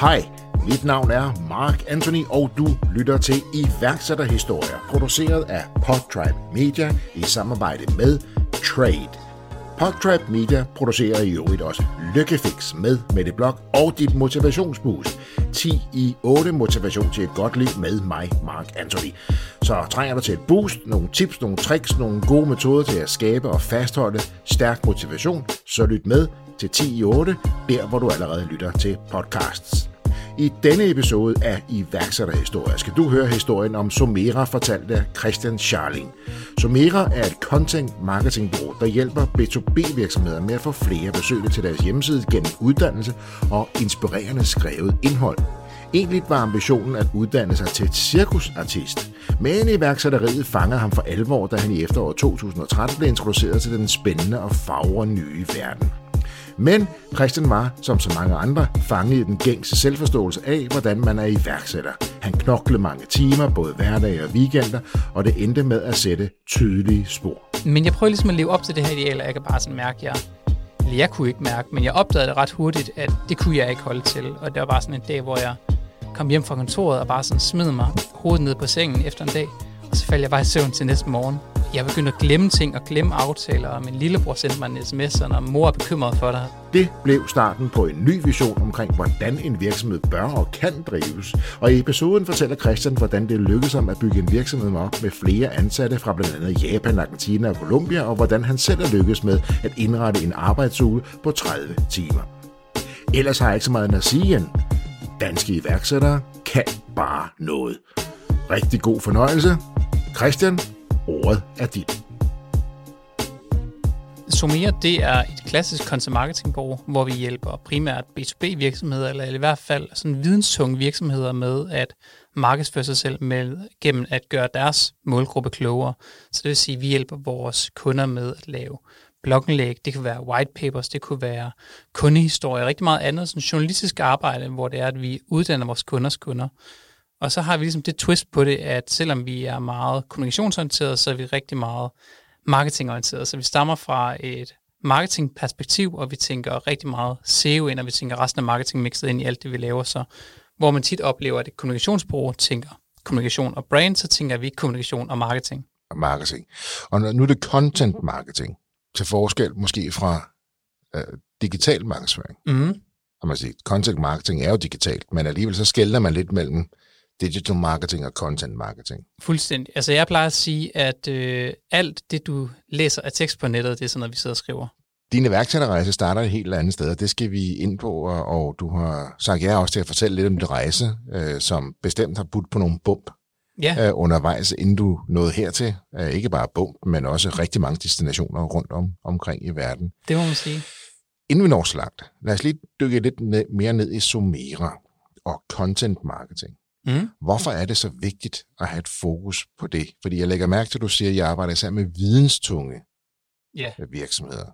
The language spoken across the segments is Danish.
Hej, mit navn er Mark Anthony, og du lytter til iværksætterhistorier, produceret af Podtribe Media i samarbejde med Trade. Podtribe Media producerer i øvrigt også Lykkefix med Mette Blok og dit motivationsboost. 10 i 8 motivation til et godt liv med mig, Mark Anthony. Så trænger du til et boost, nogle tips, nogle tricks, nogle gode metoder til at skabe og fastholde stærk motivation, så lyt med til 10 i 8, der hvor du allerede lytter til podcasts. I denne episode af iværksætterhistorie skal du høre historien om Somera fortalt af Christian Charling. Somera er et content marketing bureau, der hjælper B2B virksomheder med at få flere besøgende til deres hjemmeside gennem uddannelse og inspirerende skrevet indhold. Egentlig var ambitionen at uddanne sig til et cirkusartist, men iværksætteriet fangede ham for alvor, da han i efteråret 2013 blev introduceret til den spændende og fagre nye verden. Men Christian var, som så mange andre, fanget i den gængse selvforståelse af, hvordan man er iværksætter. Han knoklede mange timer, både hverdag og weekender, og det endte med at sætte tydelige spor. Men jeg prøver ligesom at leve op til det her ideal, og jeg kan bare sådan mærke, at jeg, eller jeg kunne ikke mærke, men jeg opdagede det ret hurtigt, at det kunne jeg ikke holde til. Og det var bare sådan en dag, hvor jeg kom hjem fra kontoret og bare sådan smed mig hovedet ned på sengen efter en dag, så faldt jeg bare i søvn til næste morgen jeg begyndte at glemme ting og glemme aftaler, og min lillebror sendte mig en sms, og mor er bekymret for dig. Det blev starten på en ny vision omkring, hvordan en virksomhed bør og kan drives. Og i episoden fortæller Christian, hvordan det lykkedes ham at bygge en virksomhed op med flere ansatte fra blandt andet Japan, Argentina og Colombia, og hvordan han selv er lykkedes med at indrette en arbejdsuge på 30 timer. Ellers har jeg ikke så meget at sige end, danske iværksættere kan bare noget. Rigtig god fornøjelse. Christian, Ordet er dit. Somia, det er et klassisk content marketing bureau, hvor vi hjælper primært B2B virksomheder, eller i hvert fald sådan videnstunge virksomheder med at markedsføre sig selv med, gennem at gøre deres målgruppe klogere. Så det vil sige, at vi hjælper vores kunder med at lave blogindlæg, det kan være white papers, det kunne være kundehistorier, rigtig meget andet sådan journalistisk arbejde, hvor det er, at vi uddanner vores kunders kunder. Og så har vi ligesom det twist på det, at selvom vi er meget kommunikationsorienteret, så er vi rigtig meget marketingorienteret. Så vi stammer fra et marketingperspektiv, og vi tænker rigtig meget SEO ind, og vi tænker resten af marketing mixet ind i alt det, vi laver. Så hvor man tit oplever, at et kommunikationsbureau tænker kommunikation og brand, så tænker vi kommunikation og marketing. Marketing. Og nu er det content marketing, til forskel måske fra øh, digital markedsføring. Mm. Og man siger, content marketing er jo digitalt, men alligevel så skælder man lidt mellem digital marketing og content marketing. Fuldstændig. Altså jeg plejer at sige, at øh, alt det, du læser af tekst på nettet, det er sådan noget, vi sidder og skriver. Din iværksætterrejse starter et helt andet sted, og det skal vi ind på, og, og du har sagt ja også til at fortælle lidt om din rejse, øh, som bestemt har budt på nogle bump ja. øh, undervejs, inden du nåede hertil. Øh, ikke bare bump, men også rigtig mange destinationer rundt om omkring i verden. Det må man sige. Inden vi når så langt, lad os lige dykke lidt ned, mere ned i Sumera og content marketing. Mm. Hvorfor er det så vigtigt at have et fokus på det? Fordi jeg lægger mærke til, at du siger, at jeg arbejder sammen med videnstunge yeah. virksomheder.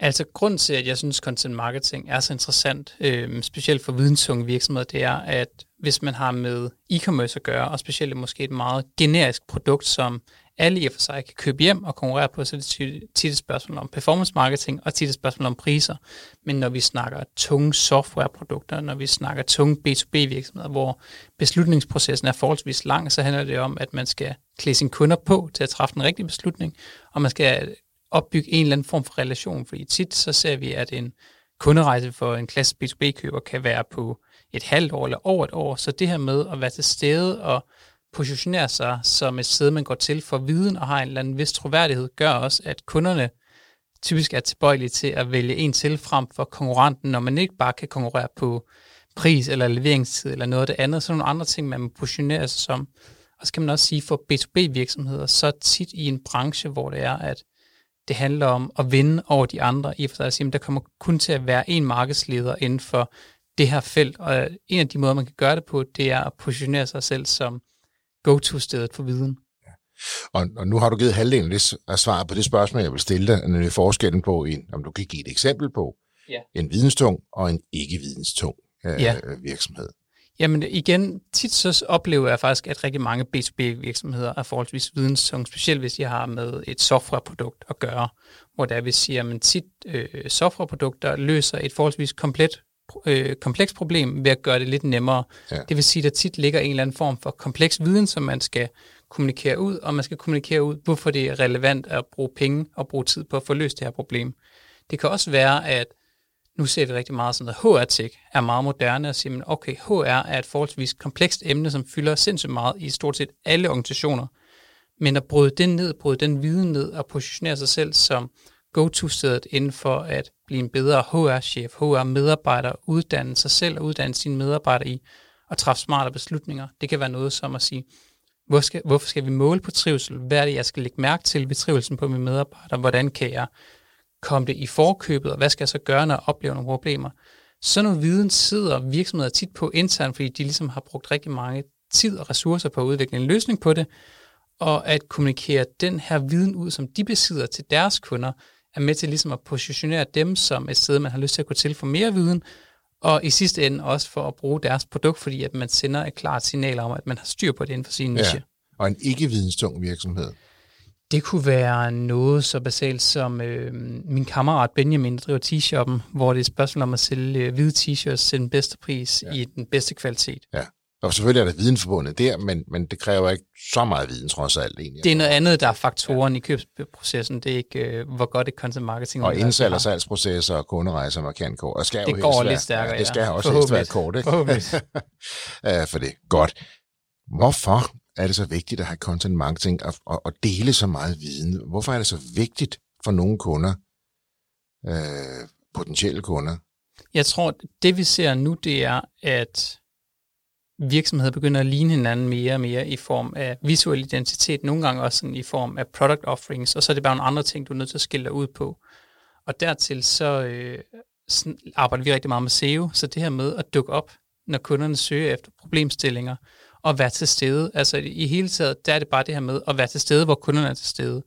Altså, grund til, at jeg synes, content marketing er så interessant, øh, specielt for videnstunge virksomheder, det er, at hvis man har med e-commerce at gøre, og specielt måske et meget generisk produkt, som alle i og for sig kan købe hjem og konkurrere på, så det er tit et spørgsmål om performance marketing og tit et spørgsmål om priser. Men når vi snakker tunge softwareprodukter, når vi snakker tunge B2B virksomheder, hvor beslutningsprocessen er forholdsvis lang, så handler det om, at man skal klæde sine kunder på til at træffe den rigtige beslutning, og man skal opbygge en eller anden form for relation, fordi tit så ser vi, at en kunderejse for en klasse B2B-køber kan være på et halvt år eller over et år, så det her med at være til stede og positionere sig som et sted, man går til for viden og har en eller anden vis troværdighed, gør også, at kunderne typisk er tilbøjelige til at vælge en til frem for konkurrenten, når man ikke bare kan konkurrere på pris eller leveringstid eller noget af det andet, så nogle andre ting, man må positionere sig som. Og så kan man også sige for B2B-virksomheder, så tit i en branche, hvor det er, at det handler om at vinde over de andre, i for sig at sige, at der kommer kun til at være en markedsleder inden for det her felt, og en af de måder, man kan gøre det på, det er at positionere sig selv som go-to-stedet for viden. Ja. Og, og nu har du givet halvdelen af svaret på det spørgsmål, jeg vil stille dig, nemlig forskellen på, en, om du kan give et eksempel på ja. en videnstung og en ikke-videnstung øh, ja. virksomhed. Jamen igen, tit så oplever jeg faktisk, at rigtig mange B2B-virksomheder er forholdsvis videnstung, specielt hvis jeg har med et softwareprodukt at gøre, hvor der vi siger, at tit øh, softwareprodukter løser et forholdsvis komplet øh, komplekst problem ved at gøre det lidt nemmere. Ja. Det vil sige, at der tit ligger en eller anden form for kompleks viden, som man skal kommunikere ud, og man skal kommunikere ud, hvorfor det er relevant at bruge penge og bruge tid på at få løst det her problem. Det kan også være, at nu ser vi rigtig meget sådan noget HR-tech er meget moderne og siger, at okay, HR er et forholdsvis komplekst emne, som fylder sindssygt meget i stort set alle organisationer. Men at bryde den ned, bryde den viden ned og positionere sig selv som go-to-stedet inden for at blive en bedre HR-chef, HR-medarbejder, uddanne sig selv og uddanne sine medarbejdere i og træffe smarte beslutninger. Det kan være noget som at sige, hvor skal, hvorfor skal vi måle på trivsel? Hvad er det, jeg skal lægge mærke til ved trivelsen på mine medarbejdere? Hvordan kan jeg komme det i forkøbet, og hvad skal jeg så gøre, når jeg oplever nogle problemer? Sådan noget viden sidder virksomheder tit på internt, fordi de ligesom har brugt rigtig mange tid og ressourcer på at udvikle en løsning på det, og at kommunikere den her viden ud, som de besidder til deres kunder, er med til ligesom at positionere dem som et sted, man har lyst til at gå til for mere viden, og i sidste ende også for at bruge deres produkt, fordi at man sender et klart signal om, at man har styr på det inden for sin niche. Ja, og en ikke-videnstung virksomhed. Det kunne være noget så basalt som øh, min kammerat Benjamin, der driver t-shoppen, hvor det er et spørgsmål om at sælge øh, hvide t-shirts til den bedste pris ja. i den bedste kvalitet. Ja. Og selvfølgelig er der viden forbundet der, men, men det kræver ikke så meget viden trods alt egentlig. Det er noget andet, der er faktoren ja. i købsprocessen. Det er ikke, øh, hvor godt et content marketing Og indsalg- og salgsprocesser og kunderejser markant kort. Og skal det jo går lidt stærkere, ja. Det skal ja. også helst være kort, ikke? for det. Godt. Hvorfor er det så vigtigt at have content marketing og, og, og dele så meget viden? Hvorfor er det så vigtigt for nogle kunder, øh, potentielle kunder? Jeg tror, det vi ser nu, det er, at virksomheder begynder at ligne hinanden mere og mere i form af visuel identitet, nogle gange også sådan i form af product offerings, og så er det bare nogle andre ting, du er nødt til at skille dig ud på. Og dertil så øh, sådan arbejder vi rigtig meget med SEO, så det her med at dukke op, når kunderne søger efter problemstillinger, og være til stede. Altså i hele taget, der er det bare det her med at være til stede, hvor kunderne er til stede.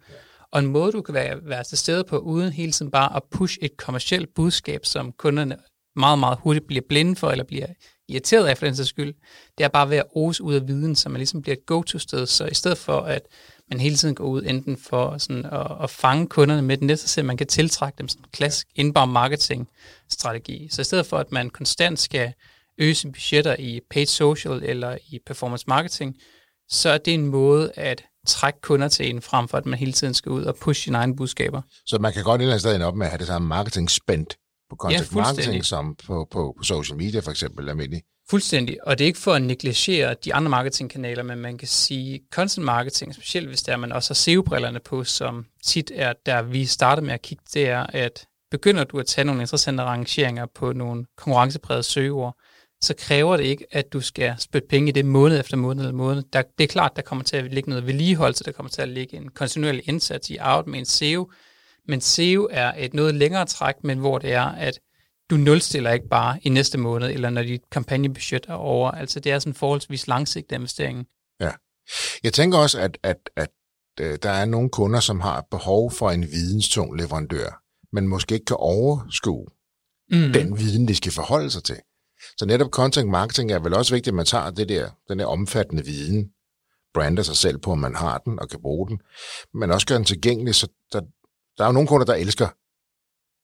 Og en måde, du kan være, være til stede på, uden hele tiden bare at push et kommersielt budskab, som kunderne meget, meget hurtigt bliver blinde for, eller bliver irriteret af for den sags skyld, det er bare ved at ose ud af viden, så man ligesom bliver et go-to-sted. Så i stedet for, at man hele tiden går ud enten for sådan at, at fange kunderne med den næste, så man kan tiltrække dem som en klassisk inbound marketing strategi. Så i stedet for, at man konstant skal øge sine budgetter i paid social eller i performance marketing, så er det en måde at trække kunder til en, frem for at man hele tiden skal ud og pushe sine egne budskaber. Så man kan godt et eller andet sted op med at have det samme marketing spændt på content ja, marketing som på, på, på social media for eksempel almindelig. Fuldstændig, og det er ikke for at negligere de andre marketingkanaler, men man kan sige content marketing, specielt hvis der man også har SEO-brillerne på, som tit er der vi starter med at kigge, det er, at begynder du at tage nogle interessante rangeringer på nogle konkurrenceprægede søgeord, så kræver det ikke, at du skal spytte penge i det måned efter måned eller måned. Der, det er klart, der kommer til at ligge noget vedligeholdelse, der kommer til at ligge en kontinuerlig indsats i out med en SEO, men SEO er et noget længere træk, men hvor det er, at du nulstiller ikke bare i næste måned, eller når dit kampagnebudget er over. Altså det er sådan forholdsvis langsigtet investering. Ja. Jeg tænker også, at, at, at, at øh, der er nogle kunder, som har behov for en videnstung leverandør, men måske ikke kan overskue mm. den viden, de skal forholde sig til. Så netop content marketing er vel også vigtigt, at man tager det der, den der omfattende viden, brander sig selv på, om man har den og kan bruge den, men også gør den tilgængelig, så der, der er jo nogle kunder, der elsker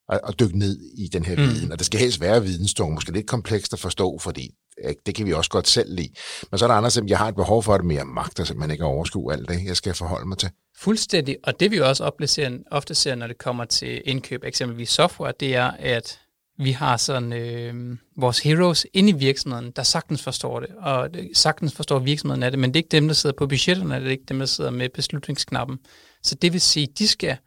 at, at dykke ned i den her mm. viden, og det skal helst være videnstung, måske lidt komplekst at forstå, fordi det kan vi også godt selv lide. Men så er der andre, som jeg har et behov for, at mere magt, at man ikke overskue alt det, jeg skal forholde mig til. Fuldstændig, og det vi også oplever, ofte ser, når det kommer til indkøb, eksempelvis software, det er, at vi har sådan øh, vores heroes inde i virksomheden, der sagtens forstår det, og sagtens forstår virksomheden af det, men det er ikke dem, der sidder på budgetterne, det er ikke dem, der sidder med beslutningsknappen. Så det vil sige, de skal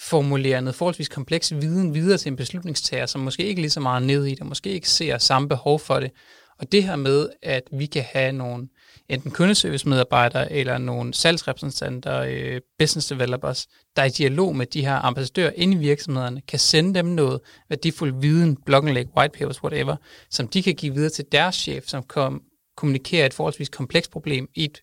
formulere noget forholdsvis kompleks viden videre til en beslutningstager, som måske ikke lige så meget ned i det, måske ikke ser samme behov for det. Og det her med, at vi kan have nogle enten kundeservice-medarbejdere eller nogle salgsrepræsentanter, øh, business developers, der er i dialog med de her ambassadører inde i virksomhederne, kan sende dem noget værdifuld viden, blogindlæg, white papers, whatever, som de kan give videre til deres chef, som kom, kommunikerer et forholdsvis komplekst problem i et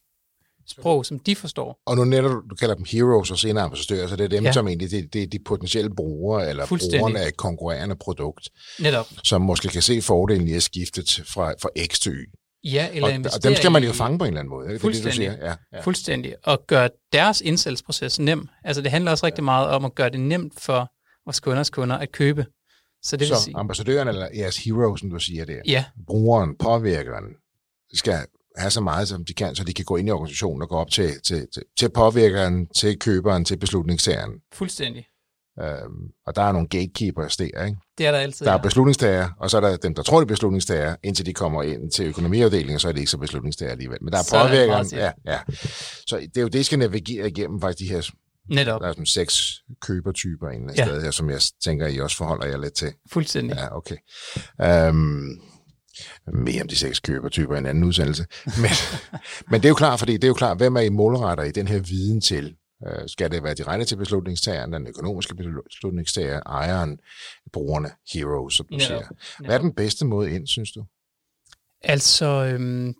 sprog, som de forstår. Og nu netop, du kalder dem heroes og senere ambassadører, så det er dem, ja. som egentlig det, det er de potentielle brugere, eller brugerne af et konkurrerende produkt, netop. som måske kan se fordelen i at skifte fra, fra X til Y. Ja, eller og, og dem skal man jo fange på en eller anden måde. Ikke? Fuldstændig. Det, du siger. Ja, ja. Fuldstændig. Og gøre deres indsættelsesproces nem. Altså det handler også rigtig meget om at gøre det nemt for vores kunders kunder at købe. Så det så vil sige, ambassadøren eller jeres hero, som du siger der, ja, brugeren, påvirkeren, skal have så meget, som de kan, så de kan gå ind i organisationen og gå op til, til, til, til påvirkeren, til køberen, til beslutningstageren. fuldstændig. Øhm, og der er nogle gatekeepers der, ikke? Det er der altid. Der er ja. beslutningstager, og så er der dem, der tror, de er beslutningstager, indtil de kommer ind til økonomiafdelingen, så er det ikke så beslutningstager alligevel. Men der er Så er påvirkeren. ja, ja. Så det er jo det, skal navigere igennem faktisk de her, Netop, der er sådan seks købertyper en Ja. ja. sted her, som jeg tænker, I også forholder jer lidt til. fuldstændig. Ja, okay. Øhm, mere om de seks købertyper i en anden udsendelse. Men, men det er jo klart, fordi det er jo klart, hvem er I målretter i den her viden til? Øh, skal det være direkte til beslutningstageren, den økonomiske beslutningstager, ejeren, brugerne, heroes, som du Netop. siger. Hvad er den bedste måde ind, synes du? Altså, øhm,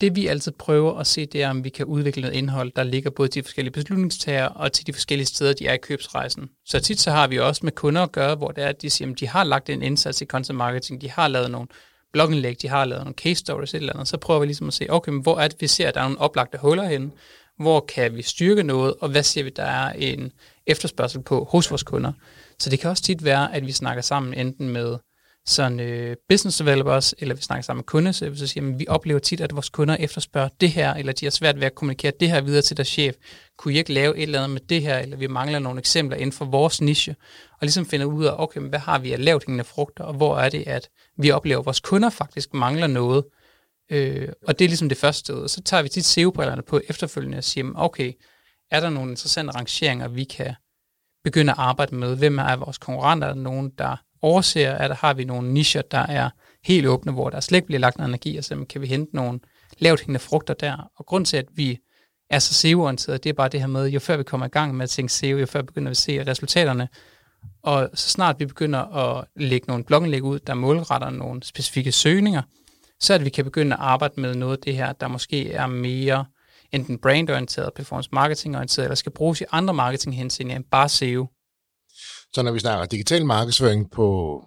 det vi altid prøver at se, det er, om vi kan udvikle noget indhold, der ligger både til de forskellige beslutningstager og til de forskellige steder, de er i købsrejsen. Så tit så har vi også med kunder at gøre, hvor det er, at de siger, at de har lagt en indsats i content marketing, de har lavet nogle blogindlæg, de har lavet nogle case stories, et eller andet. Så prøver vi ligesom at se, okay, men hvor er det, vi ser, at der er nogle oplagte huller henne? Hvor kan vi styrke noget, og hvad ser vi, der er en efterspørgsel på hos vores kunder? Så det kan også tit være, at vi snakker sammen enten med sådan øh, business developers, eller vi snakker sammen med kundeservice, så siger, at vi oplever tit, at vores kunder efterspørger det her, eller de har svært ved at kommunikere det her videre til deres chef. Kunne I ikke lave et eller andet med det her, eller vi mangler nogle eksempler inden for vores niche, og ligesom finder ud af, okay, men hvad har vi af lavt hængende frugter, og hvor er det, at vi oplever, at vores kunder faktisk mangler noget. Øh, og det er ligesom det første sted. Og så tager vi tit SEO-brillerne på efterfølgende og siger, okay, er der nogle interessante rangeringer, vi kan begynde at arbejde med? Hvem er vores konkurrenter? Er der nogen, der overser? at der, har vi nogle nischer, der er helt åbne, hvor der slet ikke bliver lagt noget energi, og så kan vi hente nogle lavt hængende frugter der? Og grund til, at vi er så SEO-orienteret, det er bare det her med, jo før vi kommer i gang med at tænke SEO, jo før vi begynder at se resultaterne, og så snart vi begynder at lægge nogle blogindlæg ud, der målretter nogle specifikke søgninger, så at vi kan begynde at arbejde med noget af det her, der måske er mere enten brandorienteret, performance marketing-orienteret, eller skal bruges i andre marketinghenseender end bare SEO. Så når vi snakker digital markedsføring på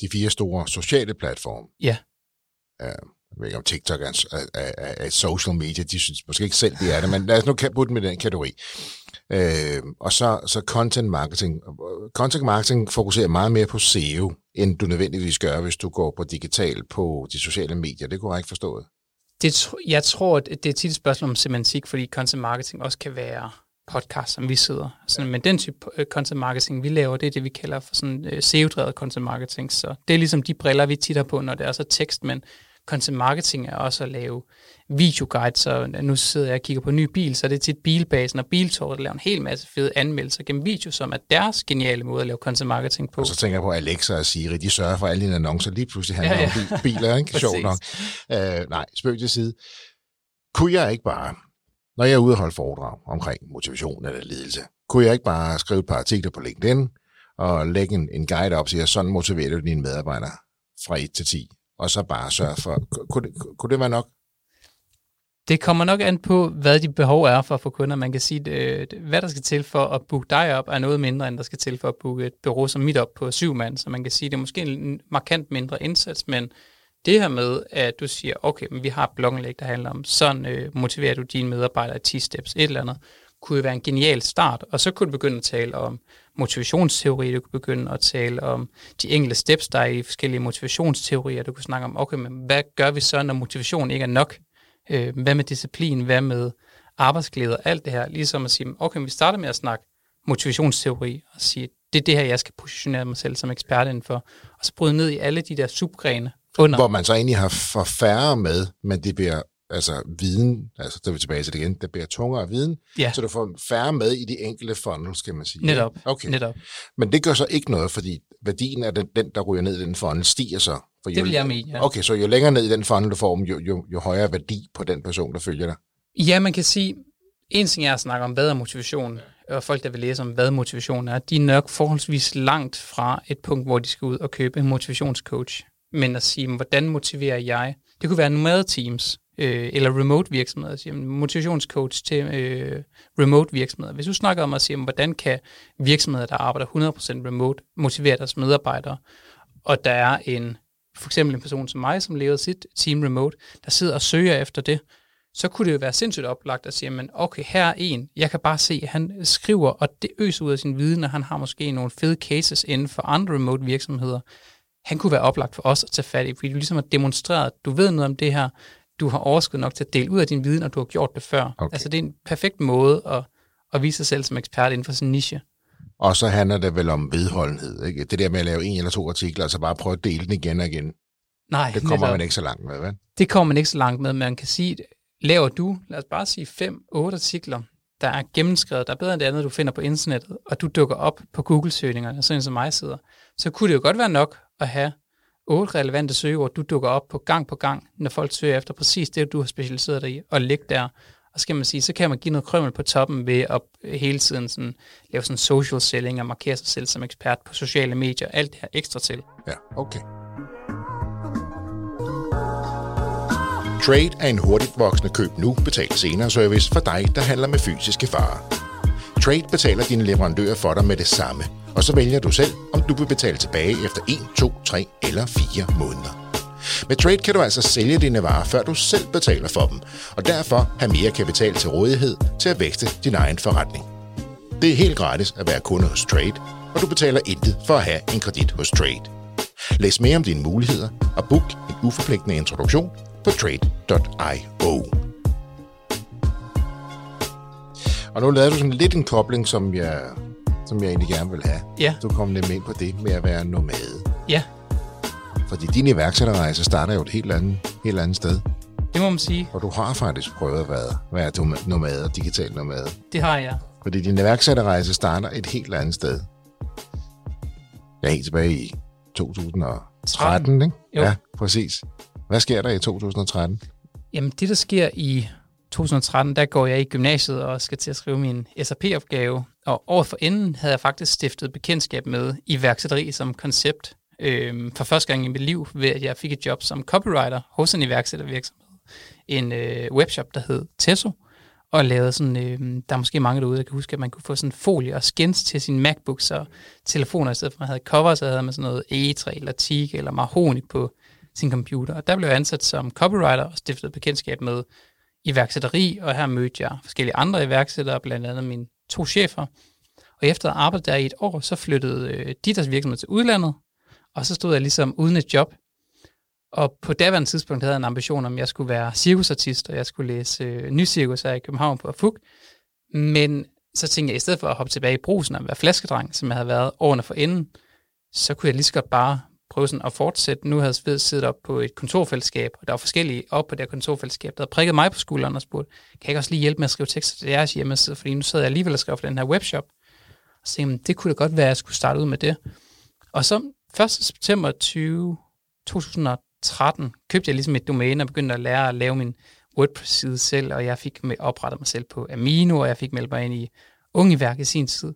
de fire store sociale platforme, Ja. øh, jeg ved ikke om TikTok er, er, er, er social media, de synes måske ikke selv, det er det, men lad os nu putte i den kategori. Øh, og så, så content marketing. Content marketing fokuserer meget mere på SEO, end du nødvendigvis gør, hvis du går på digital på de sociale medier. Det er korrekt forstået. Det, jeg tror, at det er tit et spørgsmål om semantik, fordi content marketing også kan være podcast, som vi sidder. Sådan, men den type øh, content marketing, vi laver, det er det, vi kalder for sådan øh, SEO-drevet content marketing. Så det er ligesom de briller, vi titter på, når det er så tekst, men content marketing er også at lave videoguides, så nu sidder jeg og kigger på en ny bil, så er det tit bilbasen og biltorvet, der laver en hel masse fede anmeldelser gennem video, som er deres geniale måde at lave content marketing på. Og så tænker jeg på, Alexa og Siri, de sørger for alle dine annoncer lige pludselig handler ja, Ja, om bil, biler, ikke? Sjovt nok. Øh, nej, spøg til side. Kunne jeg ikke bare, når jeg er ude og holde foredrag omkring motivation eller ledelse, kunne jeg ikke bare skrive et par artikler på LinkedIn og lægge en, en guide op siger, sådan motiverer du dine medarbejdere fra 1 til 10, og så bare sørge for, kunne det, kunne det være nok? Det kommer nok an på, hvad de behov er for at få kunder. Man kan sige, at hvad der skal til for at booke dig op, er noget mindre, end der skal til for at booke et bureau som mit op på syv mand. Så man kan sige, at det er måske en markant mindre indsats, men det her med, at du siger, okay, men vi har et blogindlæg, der handler om, sådan øh, motiverer du dine medarbejdere i 10 steps, et eller andet, kunne jo være en genial start. Og så kunne du begynde at tale om motivationsteori, du kunne begynde at tale om de enkelte steps, der er i forskellige motivationsteorier. Du kunne snakke om, okay, men hvad gør vi så, når motivation ikke er nok? Øh, hvad med disciplin? Hvad med arbejdsglæde? Alt det her. Ligesom at sige, okay, vi starter med at snakke motivationsteori og sige, det er det her, jeg skal positionere mig selv som ekspert indenfor. Og så bryde ned i alle de der subgrene under. Hvor man så egentlig har for færre med, men det bliver altså viden, altså der er vi tilbage til det igen, det bliver tungere viden, Ja. så du får færre med i de enkelte funnels, skal man sige. Netop. Okay. Netop. Men det gør så ikke noget, fordi værdien af den, den der ryger ned i den funnel, stiger så. For Det vil jeg mene, ja. Okay, så jo længere ned i den funnel du får, jo, jo, jo højere værdi på den person, der følger dig. Ja, man kan sige, en ting er at snakke om, hvad er motivation, og folk, der vil læse om, hvad motivation er, de er nok forholdsvis langt fra et punkt, hvor de skal ud og købe en motivationscoach. Men at sige, hvordan motiverer jeg? Det kunne være nomade teams, øh, eller remote virksomheder. siger, motivationscoach til øh, remote virksomheder. Hvis du snakker om at sige, hvordan kan virksomheder, der arbejder 100% remote, motivere deres medarbejdere, og der er en, for eksempel en person som mig, som lever sit team remote, der sidder og søger efter det, så kunne det jo være sindssygt oplagt at sige, men okay, her er en, jeg kan bare se, at han skriver, og det øser ud af sin viden, og han har måske nogle fede cases inden for andre remote virksomheder. Han kunne være oplagt for os at tage fat i, fordi du ligesom har demonstreret, at du ved noget om det her, du har overskud nok til at dele ud af din viden, og du har gjort det før. Okay. Altså det er en perfekt måde at, at vise sig selv som ekspert inden for sin niche. Og så handler det vel om vedholdenhed, ikke? Det der med at lave en eller to artikler, altså bare prøve at dele den igen og igen. Nej, det kommer netop. man ikke så langt med, vel? Det kommer man ikke så langt med. Man kan sige, laver du, lad os bare sige, fem, otte artikler, der er gennemskrevet, der er bedre end det andet, du finder på internettet, og du dukker op på Google-søgningerne, sådan som mig sidder, så kunne det jo godt være nok at have otte relevante søgeord, du dukker op på gang på gang, når folk søger efter præcis det, du har specialiseret dig i, og ligge der. Og skal man sige, så kan man give noget krømmel på toppen ved at hele tiden sådan, lave sådan social selling og markere sig selv som ekspert på sociale medier, alt det her ekstra til. Ja, okay. Trade er en hurtigt voksende køb nu, betal senere service for dig, der handler med fysiske varer. Trade betaler dine leverandører for dig med det samme, og så vælger du selv, om du vil betale tilbage efter 1, 2, 3 eller 4 måneder. Med Trade kan du altså sælge dine varer, før du selv betaler for dem, og derfor have mere kapital til rådighed til at vækste din egen forretning. Det er helt gratis at være kunde hos Trade, og du betaler intet for at have en kredit hos Trade. Læs mere om dine muligheder og book en uforpligtende introduktion på trade.io. Og nu lavede du sådan lidt en kobling, som jeg, som jeg egentlig gerne vil have. Ja. Du kom nemlig ind på det med at være nomade. Ja. Fordi din iværksætterrejse starter jo et helt andet, helt andet sted. Det må man sige. Og du har faktisk prøvet at være, være nomade, digital nomade. Det har jeg. Fordi din iværksætterrejse starter et helt andet sted. Jeg er helt tilbage i 2013, ikke? Jo. Ja, præcis. Hvad sker der i 2013? Jamen det, der sker i 2013, der går jeg i gymnasiet og skal til at skrive min SAP-opgave. Og året for inden havde jeg faktisk stiftet bekendtskab med iværksætteri som koncept. Øhm, for første gang i mit liv, ved at jeg fik et job som copywriter hos en iværksættervirksomhed. En øh, webshop, der hed Tesso, og lavede sådan, øh, der er måske mange derude, der kan huske, at man kunne få sådan folie og skins til sin MacBook, og telefoner, i stedet for at man havde cover, så havde man sådan noget E3 eller teak eller mahoni på sin computer. Og der blev jeg ansat som copywriter og stiftet bekendtskab med iværksætteri, og her mødte jeg forskellige andre iværksættere, blandt andet mine to chefer. Og efter at arbejde der i et år, så flyttede øh, de deres virksomhed til udlandet, og så stod jeg ligesom uden et job. Og på daværende tidspunkt havde jeg en ambition om, at jeg skulle være cirkusartist, og jeg skulle læse øh, ny cirkus her i København på Fug. Men så tænkte jeg, i stedet for at hoppe tilbage i brusen og være flaskedreng, som jeg havde været årene for inden, så kunne jeg lige så godt bare prøve sådan at fortsætte. Nu havde jeg siddet op på et kontorfællesskab, og der var forskellige op på det kontorfællesskab, der havde prikket mig på skulderen og spurgt, kan jeg ikke også lige hjælpe med at skrive tekster til jeres hjemmeside, fordi nu sidder jeg alligevel og skriver for den her webshop. Og så tænkte det kunne da godt være, at jeg skulle starte ud med det. Og så 1. september 20, 2013 købte jeg ligesom et domæne og begyndte at lære at lave min WordPress-side selv, og jeg fik med oprettet mig selv på Amino, og jeg fik meldt mig ind i Ungeværk i sin tid.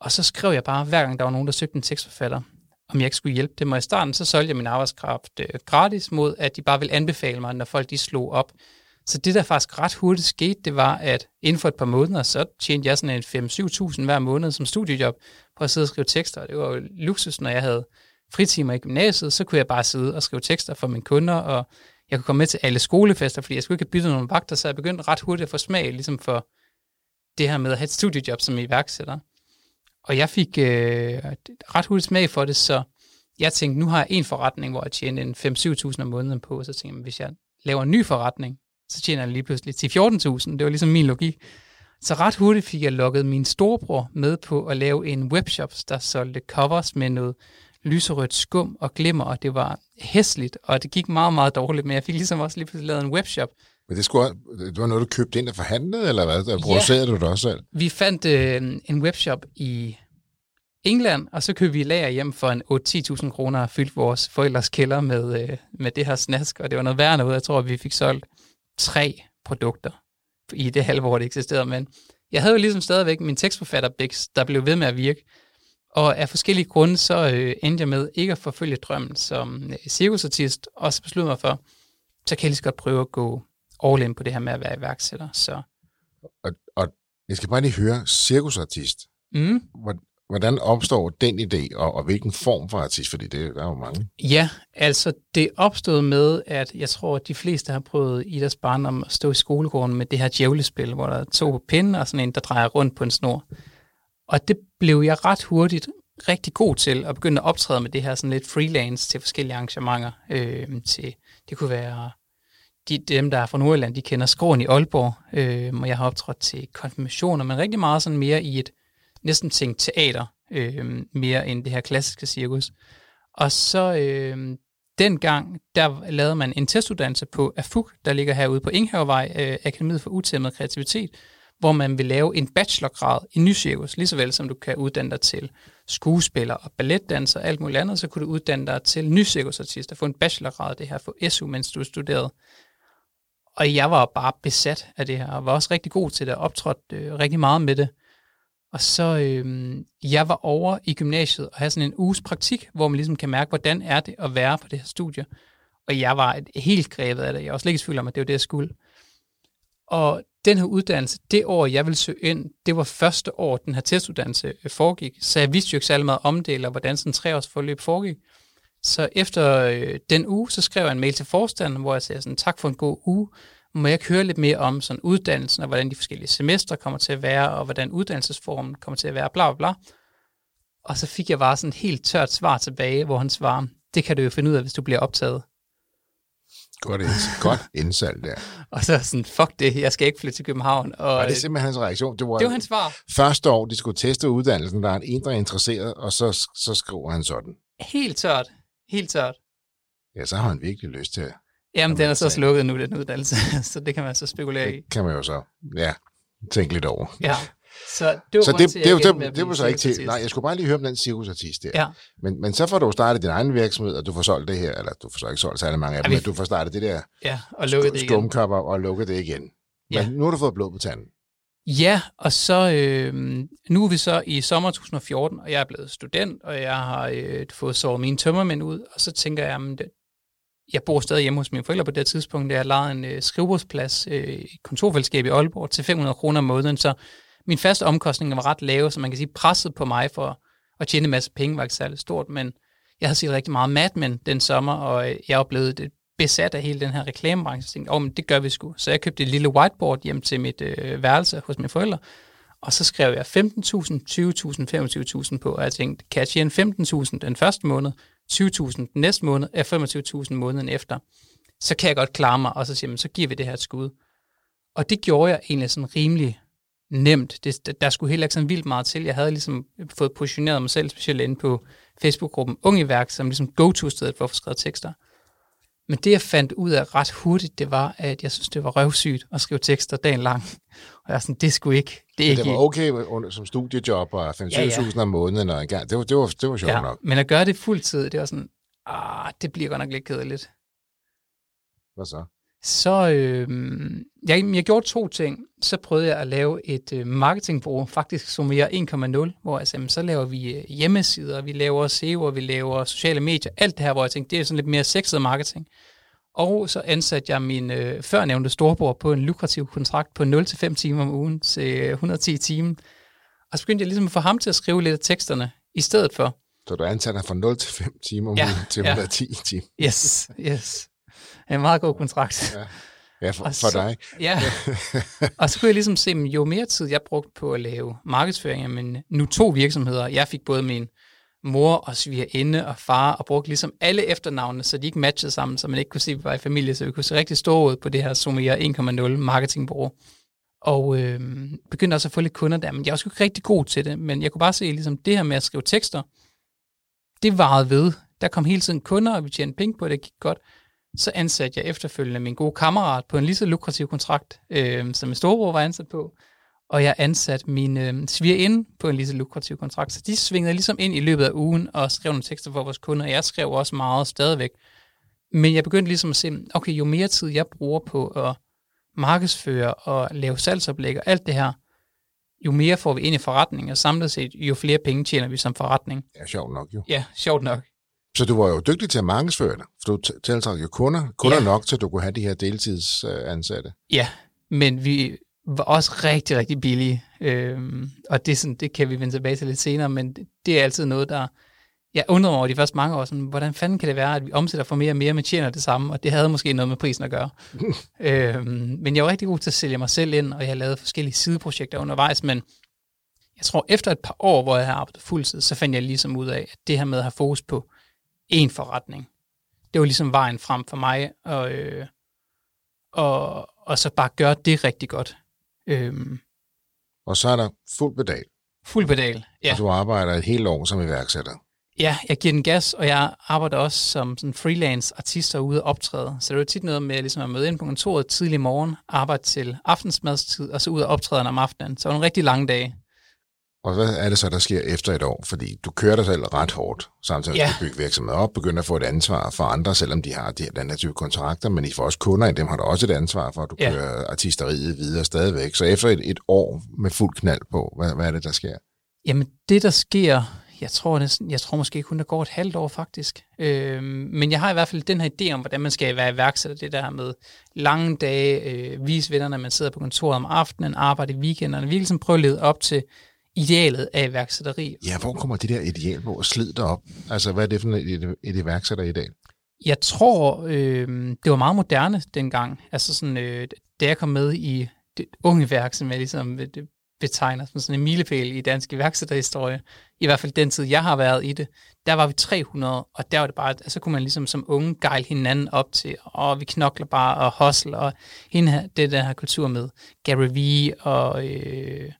Og så skrev jeg bare, hver gang der var nogen, der søgte en tekstforfatter, om jeg ikke skulle hjælpe dem. Og i starten, så solgte jeg min arbejdskraft øh, gratis mod, at de bare ville anbefale mig, når folk de slog op. Så det, der faktisk ret hurtigt skete, det var, at inden for et par måneder, så tjente jeg sådan en 5-7.000 hver måned som studiejob på at sidde og skrive tekster. Det var jo luksus, når jeg havde fritimer i gymnasiet, så kunne jeg bare sidde og skrive tekster for mine kunder, og jeg kunne komme med til alle skolefester, fordi jeg skulle ikke have byttet nogle vagter, så jeg begyndte ret hurtigt at få smag ligesom for det her med at have et studiejob som iværksætter. Og jeg fik øh, ret hurtigt smag for det, så jeg tænkte, nu har jeg en forretning, hvor jeg tjener en 5-7.000 om måneden på, så tænkte jeg, hvis jeg laver en ny forretning, så tjener jeg lige pludselig til 14.000. Det var ligesom min logik. Så ret hurtigt fik jeg lukket min storebror med på at lave en webshop, der solgte covers med noget lyserødt skum og glimmer, og det var hæsligt, og det gik meget, meget dårligt, men jeg fik ligesom også lige pludselig lavet en webshop. Men det, skulle, det var noget, du købte ind og forhandlede, eller hvad? Der producerede ja, du det også selv? Vi fandt øh, en webshop i England, og så købte vi lager hjem for en 8-10.000 kroner og fyldte vores forældres kælder med, øh, med det her snask, og det var noget værre noget. Jeg tror, at vi fik solgt tre produkter i det halve år, det eksisterede, men jeg havde jo ligesom stadigvæk min tekstforfatter der blev ved med at virke, og af forskellige grunde, så øh, endte jeg med ikke at forfølge drømmen som øh, cirkusartist, og så besluttede mig for, så kan jeg lige så godt prøve at gå all in på det her med at være iværksætter. Så. Og, og jeg skal bare lige høre, cirkusartist, mm. hvordan opstår den idé, og, og hvilken form for artist? Fordi det der er jo mange. Ja, altså det opstod med, at jeg tror, at de fleste har prøvet i deres barndom at stå i skolegården med det her djævlespil, hvor der er to på pinden og sådan en, der drejer rundt på en snor. Og det blev jeg ret hurtigt rigtig god til at begynde at optræde med det her sådan lidt freelance til forskellige arrangementer. Øh, til, det kunne være de, dem, der er fra Nordjylland, de kender Skråen i Aalborg, øh, og jeg har optrådt til konfirmationer, men rigtig meget sådan mere i et næsten tænkt teater, øh, mere end det her klassiske cirkus. Og så øh, dengang, der lavede man en testuddannelse på AFUK, der ligger herude på Inghavevej, øh, Akademiet for Utæmmet Kreativitet, hvor man vil lave en bachelorgrad i ny cirkus, lige så vel som du kan uddanne dig til skuespiller og balletdanser og alt muligt andet, så kunne du uddanne dig til nycirkusartist og få en bachelorgrad det her for SU, mens du studerede. Og jeg var bare besat af det her, og var også rigtig god til det, og optrådte øh, rigtig meget med det. Og så, øh, jeg var over i gymnasiet og havde sådan en uges praktik, hvor man ligesom kan mærke, hvordan er det at være på det her studie. Og jeg var helt grebet af det. Jeg var slet ikke i tvivl om, at det var det, jeg skulle. Og den her uddannelse, det år, jeg ville søge ind, det var første år, den her testuddannelse øh, foregik. Så jeg vidste jo ikke særlig meget om det, eller hvordan sådan en treårsforløb foregik. Så efter øh, den uge, så skrev jeg en mail til forstanden, hvor jeg sagde sådan, tak for en god uge. Må jeg høre lidt mere om sådan uddannelsen, og hvordan de forskellige semestre kommer til at være, og hvordan uddannelsesformen kommer til at være, bla bla bla. Og så fik jeg bare sådan et helt tørt svar tilbage, hvor han svarer, det kan du jo finde ud af, hvis du bliver optaget. Godt, indsat, godt indsat der. og så sådan, fuck det, jeg skal ikke flytte til København. Og, og det er simpelthen hans reaktion. Det var, det var hans svar. Første år, de skulle teste uddannelsen, der er en, der er interesseret, og så, så skriver han sådan. Helt tørt. Helt tørt. Ja, så har han virkelig lyst til at... Jamen, den er så slukket nu, den uddannelse, så det kan man så spekulere det i. kan man jo så, ja, tænke lidt over. Ja. Så det var, så det, det, det, det, det var så ikke til. Nej, jeg skulle bare lige høre om den cirkusartist der. Ja. Men, men så får du startet din egen virksomhed, og du får solgt det her, eller du får så ikke solgt særlig mange af dem, men du får startet det der ja, og lukket det igen. skumkopper og lukket det igen. Men ja. nu har du fået blod på tanden. Ja, og så øh, nu er vi så i sommer 2014, og jeg er blevet student, og jeg har øh, fået sovet mine tømmermænd ud, og så tænker jeg, at jeg bor stadig hjemme hos mine forældre på det tidspunkt, der jeg lejede en øh, skrivebordsplads øh, i kontorfællesskab i Aalborg til 500 kroner om måneden, så min faste omkostninger var ret lave, så man kan sige, presset på mig for at tjene en masse penge var ikke særlig stort, men jeg har set rigtig meget Mad Men den sommer, og øh, jeg oplevede det besat af hele den her reklamebranche. og tænkte, oh, men det gør vi sgu. Så jeg købte et lille whiteboard hjem til mit øh, værelse hos mine forældre, og så skrev jeg 15.000, 20.000, 25.000 på, og jeg tænkte, kan jeg tjene 15.000 den første måned, 20.000 den næste måned, og 25.000 måneden efter, så kan jeg godt klare mig, og så siger man, så giver vi det her et skud. Og det gjorde jeg egentlig sådan rimelig nemt. Det, der skulle heller ikke sådan vildt meget til. Jeg havde ligesom fået positioneret mig selv, specielt inde på Facebook-gruppen Ungeværk, som ligesom go-to-stedet for at få skrevet tekster. Men det, jeg fandt ud af ret hurtigt, det var, at jeg synes, det var røvsygt at skrive tekster dagen lang. Og jeg er sådan, det skulle ikke. Det, ikke. det var okay under, som studiejob og 5 ja, ja. om måneden og gang. Det var, det var, det var sjovt ja, nok. Men at gøre det fuldtid, det var sådan, ah, det bliver godt nok lidt kedeligt. Hvad så? Så øh, jeg, jeg gjorde to ting. Så prøvede jeg at lave et øh, marketingbureau, faktisk som er 1,0, hvor jeg sagde, så laver vi øh, hjemmesider, vi laver SEO, vi laver sociale medier, alt det her, hvor jeg tænkte, det er sådan lidt mere sexet marketing. Og så ansatte jeg min øh, førnævnte storbror på en lukrativ kontrakt på 0-5 timer om ugen til 110 timer. Og så begyndte jeg ligesom at få ham til at skrive lidt af teksterne i stedet for. Så du ansatte fra 0 til 5 timer om ja, ugen til 110 ja. timer? Yes, yes en meget god kontrakt. Ja. Ja, for, for så, dig. Ja, og så kunne jeg ligesom se, at jo mere tid jeg brugte på at lave markedsføring, men nu to virksomheder, jeg fik både min mor og svigerinde og far, og brugte ligesom alle efternavne, så de ikke matchede sammen, så man ikke kunne se, at vi var i familie, så vi kunne se rigtig stå ud på det her Sommelier 1.0 marketingbureau. Og øh, begyndte også at få lidt kunder der, men jeg var sgu ikke rigtig god til det, men jeg kunne bare se, ligesom det her med at skrive tekster, det varede ved. Der kom hele tiden kunder, og vi tjente penge på det, det gik godt så ansatte jeg efterfølgende min gode kammerat på en lige så lukrativ kontrakt, øh, som min storebror var ansat på, og jeg ansatte min øh, svigerinde på en lige så lukrativ kontrakt. Så de svingede ligesom ind i løbet af ugen og skrev nogle tekster for vores kunder. Jeg skrev også meget stadigvæk. Men jeg begyndte ligesom at se, okay, jo mere tid jeg bruger på at markedsføre og lave salgsoplæg og alt det her, jo mere får vi ind i forretningen, og samlet set, jo flere penge tjener vi som forretning. Ja, sjovt nok jo. Ja, sjovt nok. Så du var jo dygtig til at markedsføre det, for du tiltrækker jo kunder, kunder ja. nok til, at du kunne have de her deltidsansatte. Ja, men vi, var også rigtig, rigtig billige. Øhm, og det, sådan, det kan vi vende tilbage til lidt senere, men det, det er altid noget, der... Jeg undrede mig over de første mange år, sådan, hvordan fanden kan det være, at vi omsætter for mere og mere, men tjener det samme, og det havde måske noget med prisen at gøre. øhm, men jeg var rigtig god til at sælge mig selv ind, og jeg lavede forskellige sideprojekter undervejs, men jeg tror, efter et par år, hvor jeg har arbejdet fuldtid, så fandt jeg ligesom ud af, at det her med at have fokus på én forretning, det var ligesom vejen frem for mig, og, øh, og, og så bare gøre det rigtig godt. Øhm, Og så er der fuld pedal, fuld pedal, ja. og du arbejder et helt år som iværksætter. Ja, jeg giver den gas, og jeg arbejder også som sådan freelance artist ude og optræde. Så det er tit noget med ligesom at møde ind på kontoret tidlig morgen, arbejde til aftensmadstid, og så ud og optræde om aftenen. Så det var en rigtig lang dag. Og hvad er det så, der sker efter et år? Fordi du kører dig selv ret hårdt, samtidig med Ja. at du bygger virksomhed op, begynder at få et ansvar for andre, selvom de har de her, den her type kontrakter, men I får også kunder, i dem har du også et ansvar for, at du Ja. kører artisteriet videre stadigvæk. Så efter et, et år med fuld knald på, hvad, hvad er det, der sker? Jamen, det der sker, jeg tror, næsten, jeg tror måske kun, der går et halvt år faktisk. Øhm, men jeg har i hvert fald den her idé om, hvordan man skal være iværksætter. Det der med lange dage, øh, vise vennerne, man sidder på kontoret om aftenen, arbejde i weekenderne. Virkelig sådan prøve at lede op til idealet af iværksætteri. Ja, hvor kommer det der ideal at slide dig op? Altså, hvad er det for et, et, iværksætter i dag? Jeg tror, øh, det var meget moderne dengang. Altså sådan, øh, da jeg kom med i det unge værk, som jeg ligesom øh, det betegner som sådan en milepæl i dansk iværksætterhistorie, i hvert fald den tid, jeg har været i det, der var vi 300, og der var det bare, så kunne man ligesom som unge gejle hinanden op til, og vi knokler bare og hustle, og hende her, det der her kultur med Gary Vee og, øh,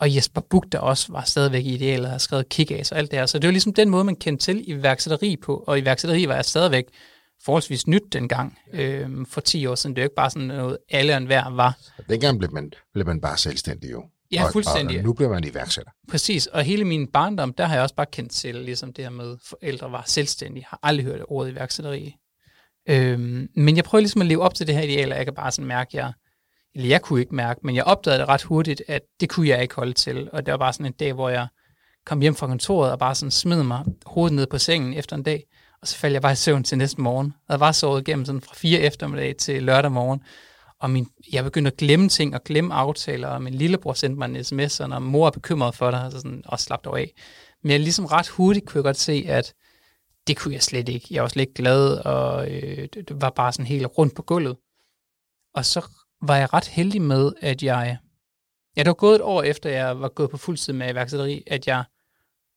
og Jesper Buch, der også var stadigvæk i idealet, og har skrevet kick og alt det her. Så det var ligesom den måde, man kendte til iværksætteri på, og iværksætteri var jeg stadigvæk forholdsvis nyt dengang, øh, for 10 år siden. Det er jo ikke bare sådan noget, alle og enhver var. Dengang blev man, blev man bare selvstændig jo. Ja, og, fuldstændig. Og, nu bliver man iværksætter. Præcis, og hele min barndom, der har jeg også bare kendt til, ligesom det her med, forældre var selvstændige, har aldrig hørt ordet iværksætteri. Øhm, men jeg prøver ligesom at leve op til det her ideal, og jeg kan bare sådan mærke, at jeg, eller jeg kunne ikke mærke, men jeg opdagede det ret hurtigt, at det kunne jeg ikke holde til. Og det var bare sådan en dag, hvor jeg kom hjem fra kontoret og bare sådan smed mig hovedet ned på sengen efter en dag, og så faldt jeg bare i søvn til næste morgen. Og jeg var sovet igennem sådan fra fire eftermiddag til lørdag morgen, og min, jeg begyndte at glemme ting og glemme aftaler, og min lillebror sendte mig en sms, og når mor er bekymret for dig, så sådan, og slap dig af. Men jeg ligesom ret hurtigt kunne jeg godt se, at det kunne jeg slet ikke. Jeg var slet ikke glad, og øh, det, det var bare sådan helt rundt på gulvet. Og så var jeg ret heldig med, at jeg... Ja, det var gået et år efter, jeg var gået på fuldtid med iværksætteri, at jeg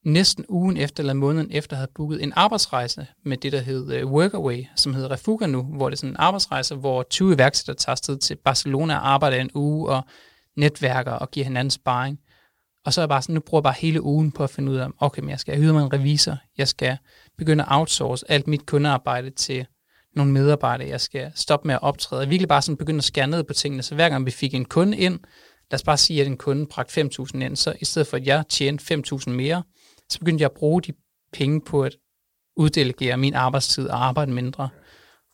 næsten ugen efter eller måneden efter havde booket en arbejdsrejse med det, der hed uh, Workaway, som hedder Refuga nu, hvor det er sådan en arbejdsrejse, hvor 20 iværksættere tager afsted til Barcelona og arbejder en uge og netværker og giver hinanden sparring. Og så er jeg bare sådan, nu bruger jeg bare hele ugen på at finde ud af, okay, men jeg skal hyre mig en revisor, jeg skal begynde at outsource alt mit kundearbejde til nogle medarbejdere, jeg skal stoppe med at optræde. Jeg virkelig bare sådan begynde at skære ned på tingene, så hver gang vi fik en kunde ind, lad os bare sige, at en kunde bragte 5.000 ind, så i stedet for at jeg tjente 5.000 mere, så begyndte jeg at bruge de penge på at uddelegere min arbejdstid og arbejde mindre.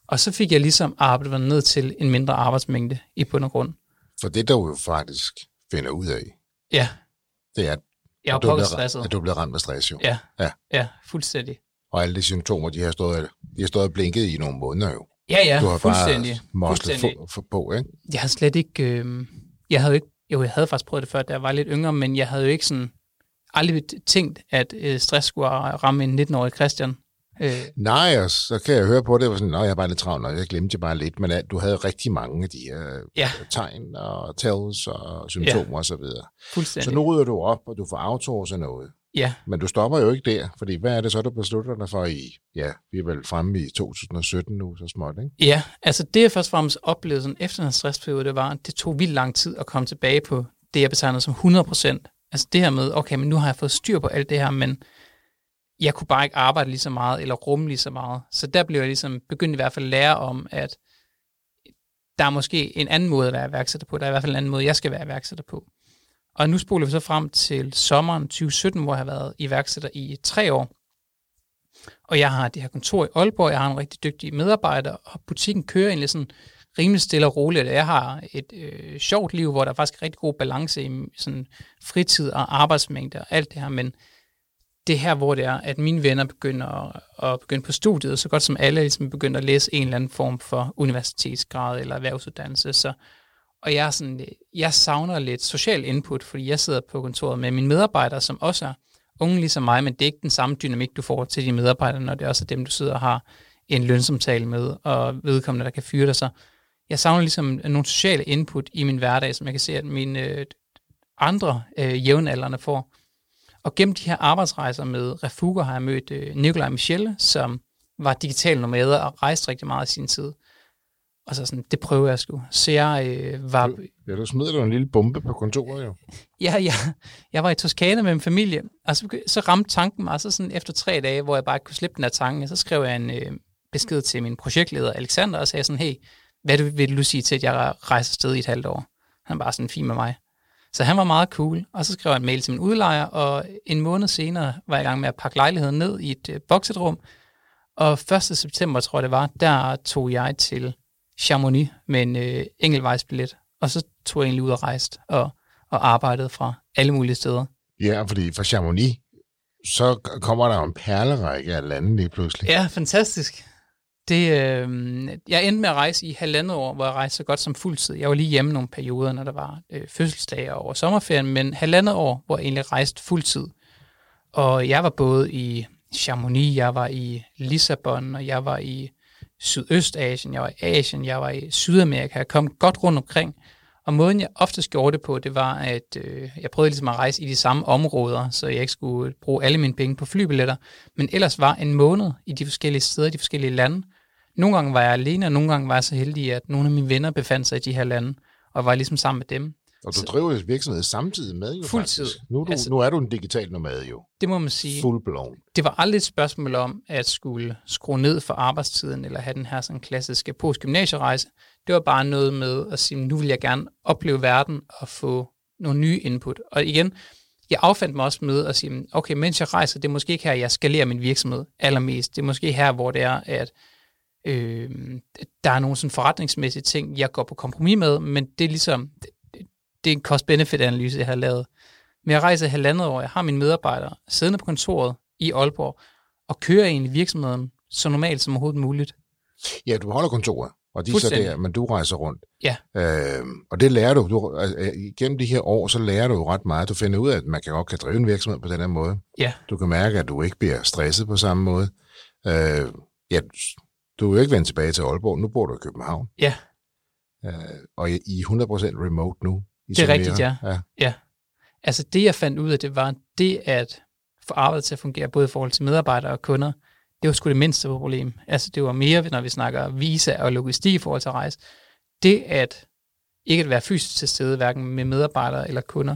Og så fik jeg ligesom arbejdet ned til en mindre arbejdsmængde i bund og grund. For det, der jo faktisk finder ud af, Ja, det er, at jeg var du, er stresset. at du er blevet ramt af stress jo. Ja, Ja. ja, fuldstændig. Og alle de symptomer, de har stået, de har stået og blinket i nogle måneder jo. Ja, ja, du har fuldstændig. bare fuldstændig. få, få på, ikke? Jeg har slet ikke... Øh, jeg havde jo ikke... Jo, jeg havde faktisk prøvet det før, da jeg var lidt yngre, men jeg havde jo ikke sådan... Aldrig tænkt, at øh, stress skulle ramme en 19-årig Christian. Øh, Nej, og så kan jeg høre på det, og sådan, nej, jeg er bare lidt travlt, og jeg glemte bare lidt, men at du havde rigtig mange af de her ja, tegn og tells og symptomer ja. og så videre. fuldstændig. Så nu rydder du op, og du får outsourcet noget. Ja, Men du stopper jo ikke der, fordi hvad er det så, du beslutter dig for i, ja, vi er vel fremme i 2017 nu, så småt, ikke? Ja, altså det jeg først og fremmest oplevede sådan efter den stressperiode, det var, at det tog vildt lang tid at komme tilbage på det, jeg betegner som 100%. Altså det her med, okay, men nu har jeg fået styr på alt det her, men jeg kunne bare ikke arbejde lige så meget, eller rumme lige så meget. Så der blev jeg ligesom begyndt i hvert fald at lære om, at der er måske en anden måde at være iværksætter på. Der er i hvert fald en anden måde, jeg skal være iværksætter på. Og nu spoler vi så frem til sommeren 2017, hvor jeg har været iværksætter i tre år. Og jeg har det her kontor i Aalborg, jeg har en rigtig dygtig medarbejder, og butikken kører egentlig sådan rimelig stille og roligt. Jeg har et øh, sjovt liv, hvor der er faktisk rigtig god balance i sådan fritid og arbejdsmængde og alt det her, men det her, hvor det er, at mine venner begynder at, at begynde på studiet, så godt som alle ligesom begynder at læse en eller anden form for universitetsgrad eller erhvervsuddannelse. Så, og jeg, er sådan, jeg savner lidt social input, fordi jeg sidder på kontoret med mine medarbejdere, som også er unge ligesom mig, men det er ikke den samme dynamik, du får til dine medarbejdere, når det også er dem, du sidder og har en lønsomtale med, og vedkommende, der kan fyre dig. Så jeg savner ligesom nogle sociale input i min hverdag, som jeg kan se, at mine øh, andre øh, jævnaldrende får. Og gennem de her arbejdsrejser med Refuga har jeg mødt øh, Nikolaj Michelle, som var digital nomader og rejste rigtig meget i sin tid. Og så sådan, det prøver jeg sgu. Så jeg øh, var... Ja, du smed dig en lille bombe på kontoret jo. Ja, ja. Jeg var i Toskana med min familie, og så, så ramte tanken mig, så sådan efter tre dage, hvor jeg bare kunne slippe den her tanke, så skrev jeg en øh, besked til min projektleder Alexander, og sagde sådan, hey, hvad vil du sige til, at jeg rejser sted i et halvt år? Han var sådan fin med mig. Så han var meget cool, og så skrev jeg en mail til min udlejer, og en måned senere var jeg i gang med at pakke lejligheden ned i et øh, boksetrum, og 1. september, tror jeg det var, der tog jeg til Chamonix med en øh, enkeltvejsbillet, og så tog jeg egentlig ud og rejste og, og arbejdede fra alle mulige steder. Ja, fordi fra Chamonix, så kommer der en perlerække af lande lige pludselig. Ja, fantastisk. Det, øh, jeg endte med at rejse i halvandet år, hvor jeg rejste så godt som fuldtid. Jeg var lige hjemme nogle perioder, når der var øh, fødselsdage over sommerferien, men halvandet år, hvor jeg egentlig rejste fuldtid. Og jeg var både i Chamonix, jeg var i Lissabon, og jeg var i Sydøstasien, jeg var i Asien, jeg var i Sydamerika. Jeg kom godt rundt omkring. Og måden, jeg oftest gjorde det på, det var, at øh, jeg prøvede ligesom at rejse i de samme områder, så jeg ikke skulle bruge alle mine penge på flybilletter. Men ellers var en måned i de forskellige steder, de forskellige lande. Nogle gange var jeg alene, og nogle gange var jeg så heldig, at nogle af mine venner befandt sig i de her lande, og var ligesom sammen med dem. Og du driver jo virksomhed samtidig med, jo Fuldtid. faktisk. Nu er, du, altså, nu er du en digital nomad jo. Det må man sige. Full blown. Det var aldrig et spørgsmål om at skulle skrue ned for arbejdstiden, eller have den her sådan klassiske postgymnasierejse. Det var bare noget med at sige, nu vil jeg gerne opleve verden og få nogle nye input. Og igen, jeg affandt mig også med at sige, okay, mens jeg rejser, det er måske ikke her, jeg skalerer min virksomhed allermest. Det er måske her, hvor det er, at øh, der er nogle sådan forretningsmæssige ting, jeg går på kompromis med, men det er ligesom, det er en cost-benefit-analyse, jeg har lavet. Men jeg rejser halvandet år, jeg har mine medarbejdere siddende på kontoret i Aalborg, og kører egentlig virksomheden så normalt som overhovedet muligt. Ja, du holder kontoret, og de er så der, men du rejser rundt. Ja. Øh, og det lærer du, du altså, gennem de her år, så lærer du jo ret meget. Du finder ud af, at man kan godt kan drive en virksomhed på den her måde. Ja. Du kan mærke, at du ikke bliver stresset på samme måde. Øh, ja, du er jo ikke vendt tilbage til Aalborg, nu bor du i København. Ja. Øh, og I er 100% remote nu. Det er rigtigt, ja. ja. ja. Altså det, jeg fandt ud af, det var det at få arbejdet til at fungere, både i forhold til medarbejdere og kunder, det var sgu det mindste problem. Altså det var mere, når vi snakker visa og logistik i forhold til at rejse. Det at ikke at være fysisk til stede, hverken med medarbejdere eller kunder,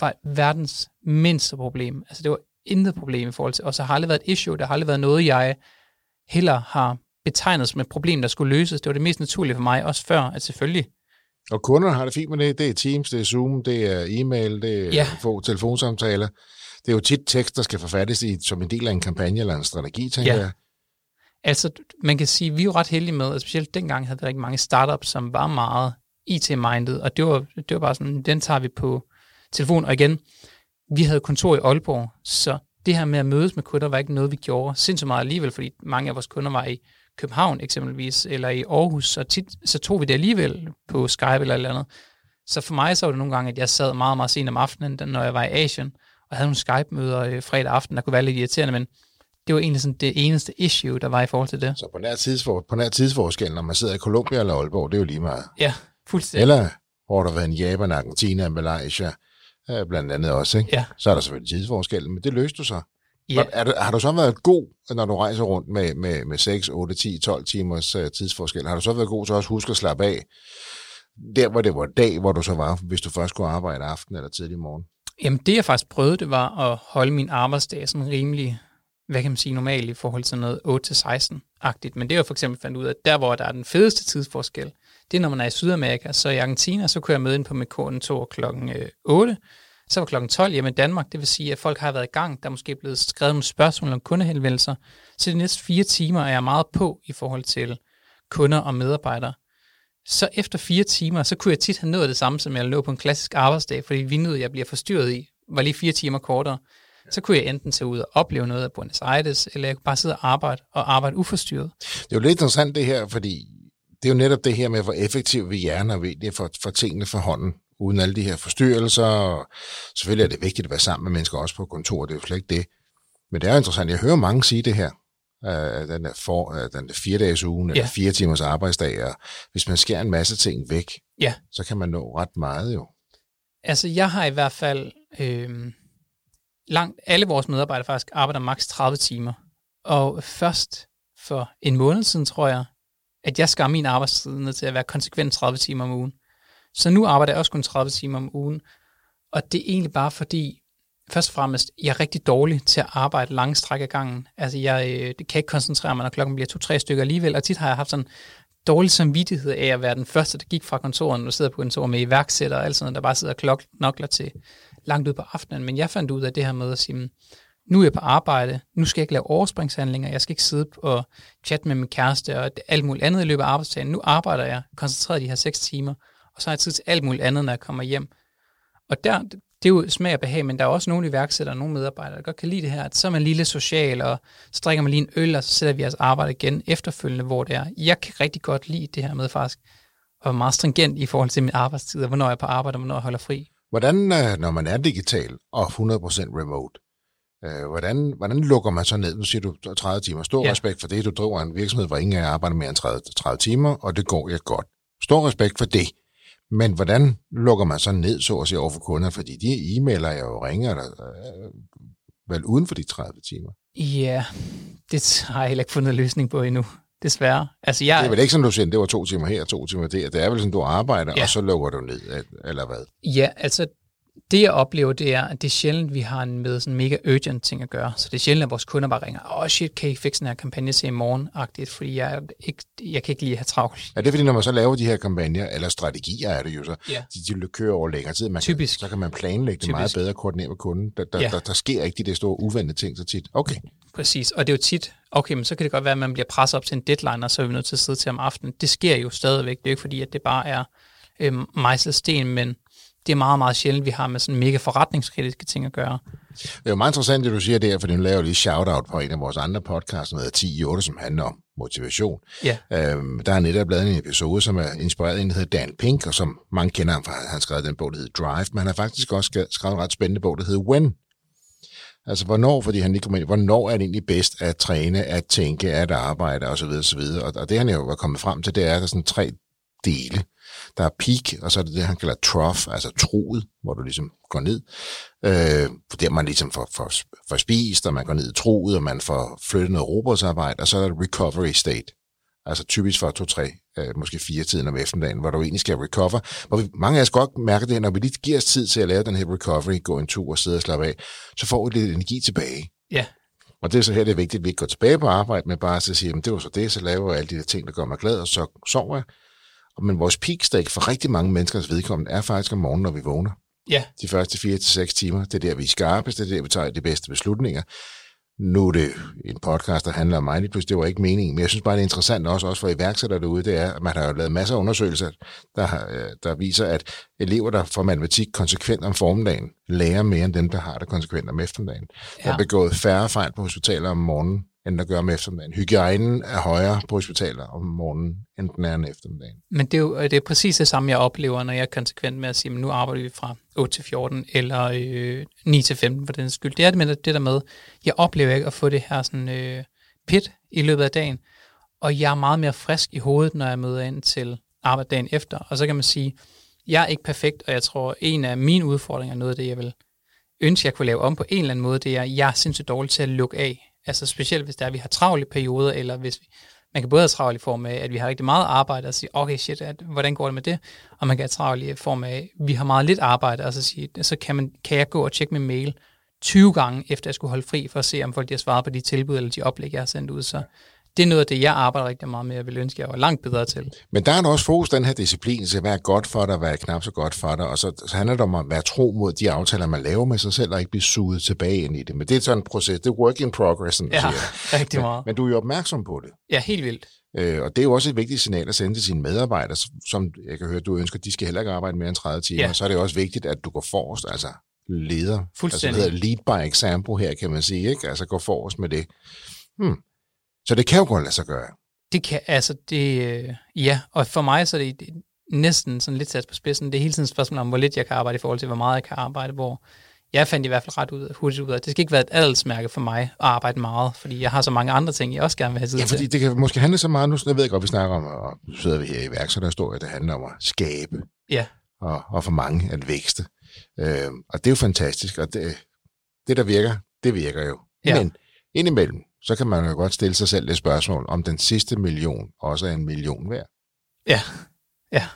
var verdens mindste problem. Altså det var intet problem i forhold til, og så har aldrig været et issue, der har aldrig været noget, jeg heller har betegnet som et problem, der skulle løses. Det var det mest naturlige for mig, også før, at selvfølgelig og kunderne har det fint med det. Det er Teams, det er Zoom, det er e-mail, det er ja. få telefonsamtaler. Det er jo tit tekst, der skal forfattes i, som en del af en kampagne eller en strategi, tænker ja. jeg. Altså, man kan sige, at vi er jo ret heldige med, at specielt dengang havde vi rigtig mange startups, som var meget IT-minded, og det var, det var bare sådan, den tager vi på telefon. Og igen, vi havde kontor i Aalborg, så det her med at mødes med kunder var ikke noget, vi gjorde sindssygt meget alligevel, fordi mange af vores kunder var i København eksempelvis, eller i Aarhus, så tit så tog vi det alligevel på Skype eller eller andet. Så for mig så var det nogle gange, at jeg sad meget, meget sent om aftenen, når jeg var i Asien, og havde nogle Skype-møder øh, fredag aften, der kunne være lidt irriterende, men det var egentlig sådan det eneste issue, der var i forhold til det. Så på nær, tidsfor, på nær tidsforskel, når man sidder i Colombia eller Aalborg, det er jo lige meget. Ja, fuldstændig. Eller hvor der været en Japan, Argentina, Malaysia, øh, blandt andet også, ikke? Ja. så er der selvfølgelig tidsforskel, men det løste du så. Ja. Er, er, har du så været god, når du rejser rundt med, med, med 6, 8, 10, 12 timers uh, tidsforskel? Har du så været god til også huske at slappe af, der hvor det var dag, hvor du så var, hvis du først skulle arbejde aften eller tidlig morgen? Jamen det jeg faktisk prøvede, det var at holde min arbejdsdag sådan rimelig, hvad kan man sige, normal i forhold til noget 8-16-agtigt. Men det er jo for eksempel fandt ud af, at der hvor der er den fedeste tidsforskel, det er når man er i Sydamerika. Så i Argentina, så kunne jeg møde ind på mit kontor klokken 8, øh, så var klokken 12 hjemme i Danmark, det vil sige, at folk har været i gang. Der er måske blevet skrevet nogle spørgsmål om kundehenvendelser. Så de næste fire timer er jeg meget på i forhold til kunder og medarbejdere. Så efter fire timer, så kunne jeg tit have nået det samme, som jeg lå på en klassisk arbejdsdag, fordi vinduet, jeg bliver forstyrret i, var lige fire timer kortere. Så kunne jeg enten tage ud og opleve noget af Buenos Aires, eller jeg kunne bare sidde og arbejde, og arbejde uforstyrret. Det er jo lidt interessant det her, fordi det er jo netop det her med, hvor effektiv vi er, når vi får, får tingene for hånden, uden alle de her forstyrrelser. Og selvfølgelig er det vigtigt at være sammen med mennesker også på kontor, det er jo slet ikke det. Men det er interessant, jeg hører mange sige det her, uh, den der, for, uh, den der fire dages ugen, ja. eller fire timers arbejdsdag, og hvis man skærer en masse ting væk, ja. så kan man nå ret meget jo. Altså, jeg har i hvert fald øh, langt, alle vores medarbejdere faktisk arbejder maks 30 timer. Og først for en måned siden, tror jeg, at jeg skar min arbejdstid ned til at være konsekvent 30 timer om ugen. Så nu arbejder jeg også kun 30 timer om ugen. Og det er egentlig bare fordi, først og fremmest, jeg er rigtig dårlig til at arbejde lange stræk ad gangen. Altså, jeg øh, det kan ikke koncentrere mig, når klokken bliver to-tre stykker alligevel, og tit har jeg haft sådan dårlig samvittighed af at være den første, der gik fra kontoret, og sidder på kontoret med iværksætter og alt sådan noget, der bare sidder og knokler til langt ud på aftenen. Men jeg fandt ud af det her med at sige, nu er jeg på arbejde, nu skal jeg ikke lave overspringshandlinger, jeg skal ikke sidde og chatte med min kæreste og alt muligt andet i løbet af arbejdsdagen. Nu arbejder jeg koncentreret de her seks timer, og så har jeg tid til alt muligt andet, når jeg kommer hjem. Og der, det er jo smag og behag, men der er også nogle iværksættere og nogle medarbejdere, der godt kan lide det her, at så er man lille social, og så drikker man lige en øl, og så sætter vi os arbejde igen efterfølgende, hvor det er. Jeg kan rigtig godt lide det her med faktisk at være meget stringent i forhold til min arbejdstid, og hvornår jeg er på arbejde, og hvornår jeg holder fri. Hvordan, øh, når man er digital og 100% remote, øh, hvordan, hvordan lukker man så ned? Nu siger du 30 timer. Stor ja. respekt for det. Du driver en virksomhed, hvor ingen arbejder mere end 30, 30 timer, og det går jeg godt. Stor respekt for det. Men hvordan lukker man så ned, så at sige, over for kunder? Fordi de e-mailer jeg jo ringer der, øh, vel uden for de 30 timer. Ja, det har jeg heller ikke fundet en løsning på endnu desværre. Altså, jeg, det er vel ikke sådan, du siger, det var to timer her, to timer der. Det er vel sådan, du arbejder, ja. og så lukker du ned, eller hvad? Ja, altså det jeg oplever, det er, at det er sjældent, vi har en med sådan mega urgent ting at gøre. Så det er sjældent, at vores kunder bare ringer, åh oh shit, kan I fikse den her kampagne til i morgen -agtigt, fordi jeg, ikke, jeg kan ikke lige have travlt. Er det fordi, når man så laver de her kampagner, eller strategier er det jo så, ja. de, de kører over længere tid, man Typisk. Kan, så kan man planlægge det Typisk. meget bedre koordinere med kunden. Der, der, ja. der, der, sker ikke de der store uventede ting så tit. Okay. Præcis, og det er jo tit, okay, men så kan det godt være, at man bliver presset op til en deadline, og så er vi nødt til at sidde til om aftenen. Det sker jo stadigvæk. Det er jo ikke fordi, at det bare er øhm, mejslet sten, men det er meget, meget sjældent, vi har med sådan mega forretningskritiske ting at gøre. Det er jo meget interessant, det du siger der, for nu laver lige shout-out på en af vores andre podcasts, som hedder 10 i 8, som handler om motivation. Ja. Øhm, der er netop lavet en episode, som er inspireret af en, der hedder Dan Pink, og som mange kender ham fra, han har skrevet den bog, der hedder Drive, men han har faktisk også skrevet en ret spændende bog, der hedder When. Altså, hvornår, fordi han ikke kommer ind, hvornår er det egentlig bedst at træne, at tænke, at arbejde osv. osv. Og, og det han jo er kommet frem til, det er, at der er sådan tre dele. Der er peak, og så er det det, han kalder trough, altså troet, hvor du ligesom går ned. Øh, der man ligesom får, får, får spist, og man går ned i troet, og man får flyttet noget robotsarbejde, og så er der recovery state. Altså typisk for to-tre, øh, måske fire tiden om eftermiddagen, hvor du egentlig skal recover. Hvor vi, mange af os godt mærker det, når vi lige giver os tid til at lave den her recovery, gå en tur og sidde og slappe af, så får vi lidt energi tilbage. Ja. Og det er så her, det er vigtigt, at vi ikke går tilbage på arbejde, men bare så siger, det var så det, så laver jeg alle de der ting, der gør mig glad, og så sover jeg. Men vores peak for rigtig mange menneskers vedkommende er faktisk om morgenen, når vi vågner. Ja. De første 4 til seks timer, det er der, vi er skarpest, det er der, vi tager de bedste beslutninger. Nu er det en podcast, der handler om mig, plus det var ikke meningen, men jeg synes bare, det er interessant også, også for iværksættere derude, det er, at man har jo lavet masser af undersøgelser, der, øh, der viser, at elever, der får matematik konsekvent om formiddagen, lærer mere end dem, der har det konsekvent om eftermiddagen. Ja. Der er begået færre fejl på hospitaler om morgenen, end at gøre om eftermiddagen. Hygiejnen er højere på hospitaler om morgenen, end den er om eftermiddagen. Men det er jo øh, det er præcis det samme, jeg oplever, når jeg er konsekvent med at sige, at nu arbejder vi fra 8 til 14, eller øh, 9 til 15 for den skyld. Det er det med det der med, jeg oplever ikke at få det her sådan, øh, pit i løbet af dagen, og jeg er meget mere frisk i hovedet, når jeg møder ind til arbejde dagen efter. Og så kan man sige, jeg er ikke perfekt, og jeg tror, en af mine udfordringer, noget af det, jeg vil ønske, jeg kunne lave om på en eller anden måde, det er, at jeg er sindssygt dårlig til at lukke af. Altså specielt hvis der er, vi har travle perioder, eller hvis vi, man kan både have travlt i form af, at vi har rigtig meget arbejde, og sige, okay shit, at, hvordan går det med det? Og man kan have travlt i form af, at vi har meget lidt arbejde, og så sige, så kan, man, kan jeg gå og tjekke min mail 20 gange, efter jeg skulle holde fri, for at se, om folk de har svaret på de tilbud, eller de oplæg, jeg har sendt ud. Så det er noget af det, jeg arbejder rigtig meget med, og vil ønske, at jeg var langt bedre til. Men der er også fokus den her disciplin til, hvad er godt for dig, er knap så godt for dig, og så, så handler det om at være tro mod de aftaler, man laver med sig selv, og ikke blive suget tilbage ind i det. Men det er sådan en proces, det er work in progress, sådan ja, siger. rigtig meget. Men, men du er jo opmærksom på det. Ja, helt vildt. Øh, og det er jo også et vigtigt signal at sende til sine medarbejdere, som jeg kan høre, du ønsker, de skal heller ikke arbejde mere end 30 timer. Ja. Så er det også vigtigt, at du går forrest, altså leder. Fuldstændig. Altså det hedder lead by example her, kan man sige, ikke? Altså gå forrest med det. Hmm. Så det kan jo godt lade sig gøre. Det kan, altså, det, øh, ja, og for mig så er det næsten sådan lidt sat på spidsen. Det er hele tiden et spørgsmål om, hvor lidt jeg kan arbejde i forhold til, hvor meget jeg kan arbejde, hvor jeg fandt i hvert fald ret ud, hurtigt ud af, det skal ikke være et adelsmærke for mig at arbejde meget, fordi jeg har så mange andre ting, jeg også gerne vil have tid Ja, fordi til. det kan måske handle så meget, nu jeg ved godt, vi snakker om, og nu sidder vi her i værksætterhistorie, det handler om at skabe, Ja, og, og for mange at vækste. Øh, og det er jo fantastisk, og det, det der virker, det virker jo. Ja. Men indimellem, så kan man jo godt stille sig selv det spørgsmål, om den sidste million også er en million værd. ja, ja.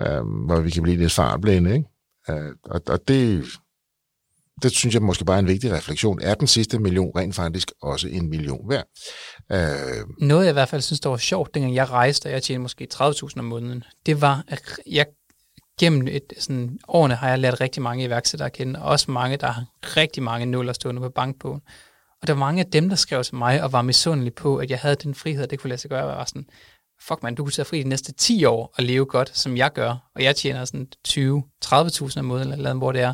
Øh, hvor vi kan blive lidt fartblinde, ikke? Øh, og, og det, det synes jeg måske bare er en vigtig refleksion. Er den sidste million rent faktisk også en million værd? Øh, Noget jeg i hvert fald synes, der var sjovt, dengang jeg rejste, og jeg tjente måske 30.000 om måneden, det var, at jeg gennem et, sådan, årene har jeg lært rigtig mange iværksættere at kende, og også mange, der har rigtig mange nuller stående på bankbogen. Og der var mange af dem, der skrev til mig og var misundelige på, at jeg havde den frihed, at det kunne lade sig gøre. Jeg var sådan, fuck man, du kunne tage fri de næste 10 år og leve godt, som jeg gør. Og jeg tjener sådan 20-30.000 om måneden, eller andet, hvor det er.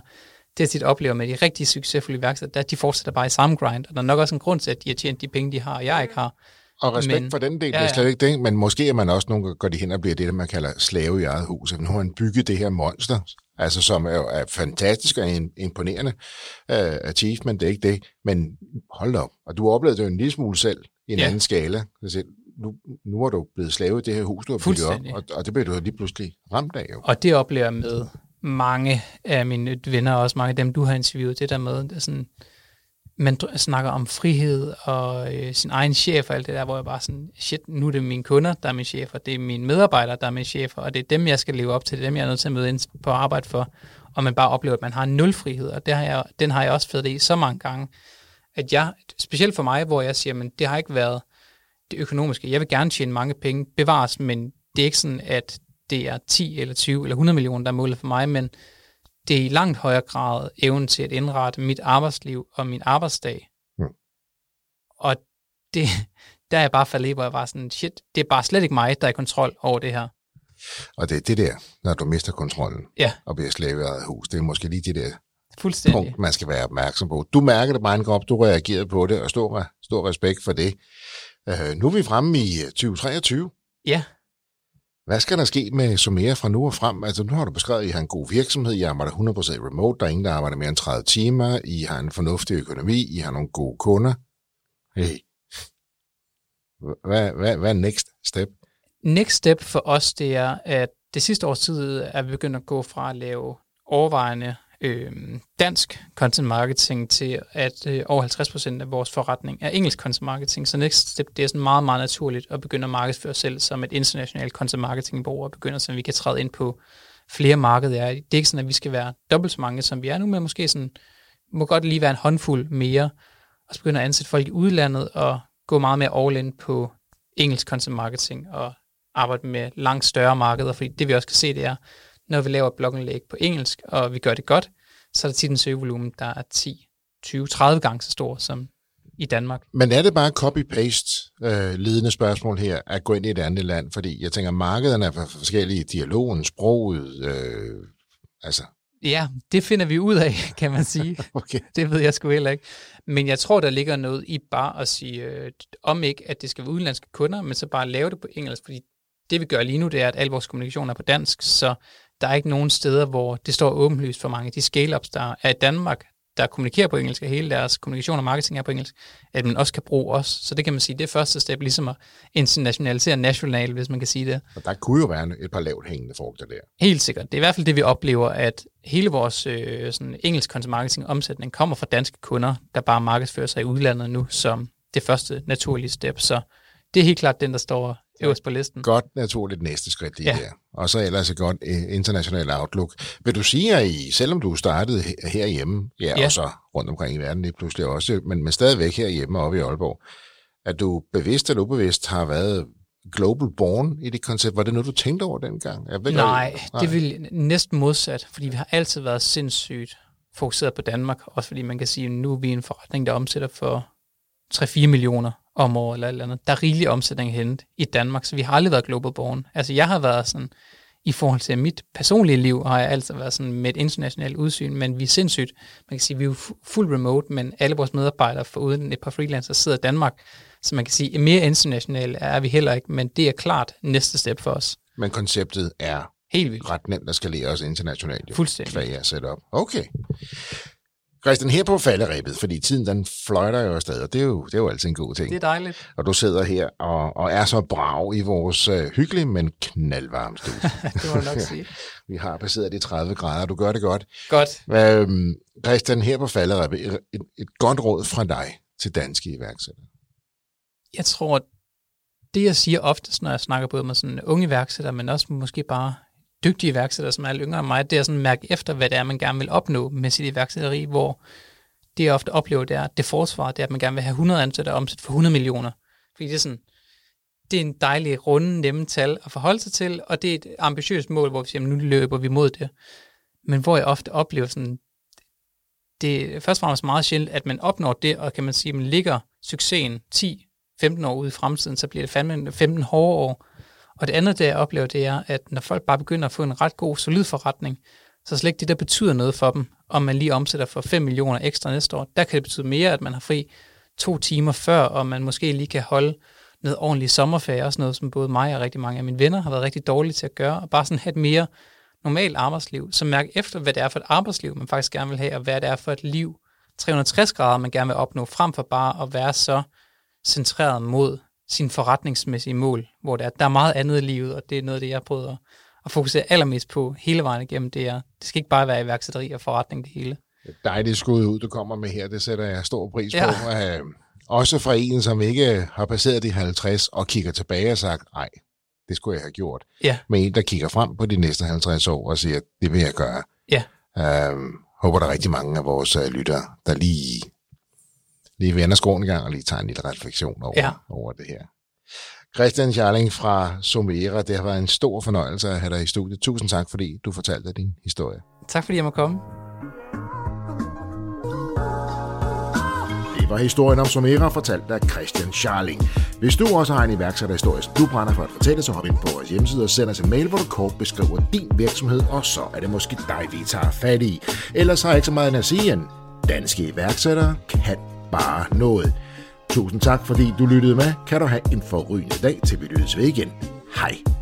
Det, jeg tit oplever med de rigtig succesfulde iværksættere, det er, at de fortsætter bare i samme grind. Og der er nok også en grund til, at de har tjent de penge, de har, og jeg ikke har. Og respekt Men- for den del, Ja, ja, ja. ja. slet ikke det, men måske er man også nogle gange går de hen og bliver det, der man kalder slave i eget hus. Nu har man bygget det her monster, altså som er, er fantastisk og en- imponerende uh, achievement, det er ikke det, men hold op. Og du oplevede det jo en lille smule selv i en Ja. anden skala. Altså, nu, nu er du blevet slave i det her hus, du har bygget op, og, og det bliver du lige pludselig ramt af jo. Og det oplever jeg med mange af mine venner, og også mange af dem, du har interviewet, det der med, det sådan, man snakker om frihed og øh, sin egen chef og alt det der, hvor jeg bare sådan, shit, nu er det mine kunder, der er min chef, og det er mine medarbejdere, der er min chef, og det er dem, jeg skal leve op til, det er dem, jeg er nødt til at møde ind på arbejde for, og man bare oplever, at man har nul frihed, og det har jeg, den har jeg også fået det i så mange gange, at jeg, specielt for mig, hvor jeg siger, men det har ikke været det økonomiske. Jeg vil gerne tjene mange penge, bevares, men det er ikke sådan, at det er 10 eller 20 eller 100 millioner, der er målet for mig, men det er i langt højere grad evnen til at indrette mit arbejdsliv og min arbejdsdag. Mm. Og det, der er jeg bare faldet i, hvor jeg var sådan, shit, det er bare slet ikke mig, der er i kontrol over det her. Og det er det der, når du mister kontrollen Ja, og bliver slave eget hus, det er måske lige det der fuldstændig. punkt, man skal være opmærksom på. Du mærker det meget godt, du reagerede på det, og stor, stor respekt for det. Uh, nu er vi fremme i øh, 2023. Ja, hvad skal der ske med Sumera fra nu og frem? Altså, nu har du beskrevet, at I har en god virksomhed, I arbejder 100% remote, der er ingen, der arbejder mere end 30 timer, I har en fornuftig økonomi, I har nogle gode kunder. Hey. Hvad, hvad, hvad er next step? next step for os, det er, at det sidste års tid er vi begyndt at gå fra at lave overvejende øh, dansk content marketing til, at øh, over 50% af vores forretning er engelsk content marketing. Så next step, det er sådan meget, meget naturligt at begynde at markedsføre os selv som et internationalt content marketing bureau og begynder, så vi kan træde ind på flere markeder. Det er ikke sådan, at vi skal være dobbelt så mange, som vi er nu, men måske sådan, må godt lige være en håndfuld mere, og så begynde at ansætte folk i udlandet og gå meget mere all in på engelsk content marketing og arbejde med langt større markeder, fordi det vi også kan se, det er, når vi laver blogindlæg på engelsk, og vi gør det godt, så er der tit en søgevolumen, der er 10, 20, 30 gange så stor som i Danmark. Men er det bare copy-paste øh, ledende spørgsmål her, at gå ind i et andet land? Fordi jeg tænker, markederne er for- forskellige, dialogen, sproget, øh, altså, Ja, det finder vi ud af, kan man sige. okay. det ved jeg sgu heller ikke. Men jeg tror, der ligger noget i bare at sige, øh, om ikke, at det skal være udenlandske kunder, men så bare lave det på engelsk, fordi det vi gør lige nu, det er, at al vores kommunikation er på dansk, så der er ikke nogen steder, hvor det står åbenlyst for mange af de scale-ups, der er i Danmark, der kommunikerer på engelsk, og hele deres kommunikation og marketing er på engelsk, at man også kan bruge os. Så det kan man sige, det er første step, ligesom at internationalisere national, hvis man kan sige det. Og der kunne jo være et par lavt hængende frugter der. Helt sikkert. Det er i hvert fald det, vi oplever, at hele vores øh, sådan engelsk content marketing omsætning kommer fra danske kunder, der bare markedsfører sig i udlandet nu som det første naturlige step. Så det er helt klart den, der står øverst på listen. Godt naturligt næste skridt lige Ja. der. Og så ellers et godt øh, internationalt outlook. Vil du sige, at I, selvom du startede he- herhjemme, ja, Ja. og så rundt omkring i verden lige pludselig også, men, men stadigvæk herhjemme oppe i Aalborg, at du bevidst eller ubevidst har været global born i det koncept? Var det noget, du tænkte over dengang? Jeg ved Nej, godt- det vil næsten modsat, fordi vi har altid været sindssygt fokuseret på Danmark, også fordi man kan sige, at nu er vi en forretning, der omsætter for 3-4 millioner om året eller eller andet. Der er rigelig omsætning hentet i Danmark, så vi har aldrig været global born. Altså jeg har været sådan, i forhold til mit personlige liv, har jeg altid været sådan med et internationalt udsyn, men vi er sindssygt, man kan sige, vi er jo fu- fuld remote, men alle vores medarbejdere, foruden et par freelancers, sidder i Danmark, Så man kan sige, at mere internationale er vi heller ikke, men det er klart næste step for os. Men konceptet er Helt vildt. ret nemt at skalere os internationalt. Jo. Fuldstændig. Hvad jeg sætter op. Okay. Christian, her på falderæbet, fordi tiden den fløjter jo afsted, og det er jo, det er jo altid en god ting. Det er dejligt. Og du sidder her og, og er så brav i vores øh, hyggelige, men knaldvarme studie. det må jeg nok sige. Vi har passeret de 30 grader, du gør det godt. Godt. Øhm, Christian, her på falderæbet, et, et, et godt råd fra dig til danske iværksættere. Jeg tror, det jeg siger oftest, når jeg snakker både med sådan unge iværksættere, men også måske bare dygtige iværksættere, som er lidt yngre end mig, det er sådan at mærke efter, hvad det er, man gerne vil opnå med sit iværksætteri, hvor det jeg ofte oplever, det er, at det forsvar, det er, at man gerne vil have 100 ansatte og omsætte for 100 millioner. Fordi det er sådan, det er en dejlig, runde, nemme tal at forholde sig til, og det er et ambitiøst mål, hvor vi siger, nu løber vi mod det. Men hvor jeg ofte oplever sådan, det er først og fremmest meget sjældent, at man opnår det, og kan man sige, at man ligger succesen 10-15 år ude i fremtiden, så bliver det fandme 15 hårde år. Og det andet, det jeg oplever, det er, at når folk bare begynder at få en ret god, solid forretning, så slet ikke det, der betyder noget for dem, om man lige omsætter for 5 millioner ekstra næste år. Der kan det betyde mere, at man har fri to timer før, og man måske lige kan holde noget ordentligt sommerferie, også noget, som både mig og rigtig mange af mine venner har været rigtig dårlige til at gøre, og bare sådan have et mere normalt arbejdsliv, så mærk efter, hvad det er for et arbejdsliv, man faktisk gerne vil have, og hvad det er for et liv, 360 grader, man gerne vil opnå, frem for bare at være så centreret mod sin forretningsmæssige mål, hvor der er, der er meget andet i livet, og det er noget af det, jeg prøver at, at fokusere allermest på hele vejen igennem, det er, det skal ikke bare være iværksætteri og forretning det hele. Dejligt skud ud, du kommer med her. Det sætter jeg stor pris ja. på. Øh, også fra en, som ikke har passeret de 50 og kigger tilbage og sagt, nej, det skulle jeg have gjort. Ja. Men en, der kigger frem på de næste 50 år og siger, det vil jeg gøre. Ja. Øhm, håber, der er rigtig mange af vores uh, lyttere, der lige, lige vender skroen i gang og lige tager en lille refleksion over, Ja. over det her. Christian Charling fra Somera, det har været en stor fornøjelse at have dig i studiet. Tusind tak, fordi du fortalte din historie. Tak fordi jeg må komme. Det var historien om Somera, fortalt af Christian Charling. Hvis du også har en iværksætterhistorie, som du brænder for at fortælle, så hop ind på vores hjemmeside og send os en mail, hvor du kort beskriver din virksomhed, og så er det måske dig, vi tager fat i. Ellers har jeg ikke så meget end at sige, end danske iværksættere kan bare noget. Tusind tak, fordi du lyttede med. Kan du have en forrygende dag, til vi lyttes ved igen. Hej.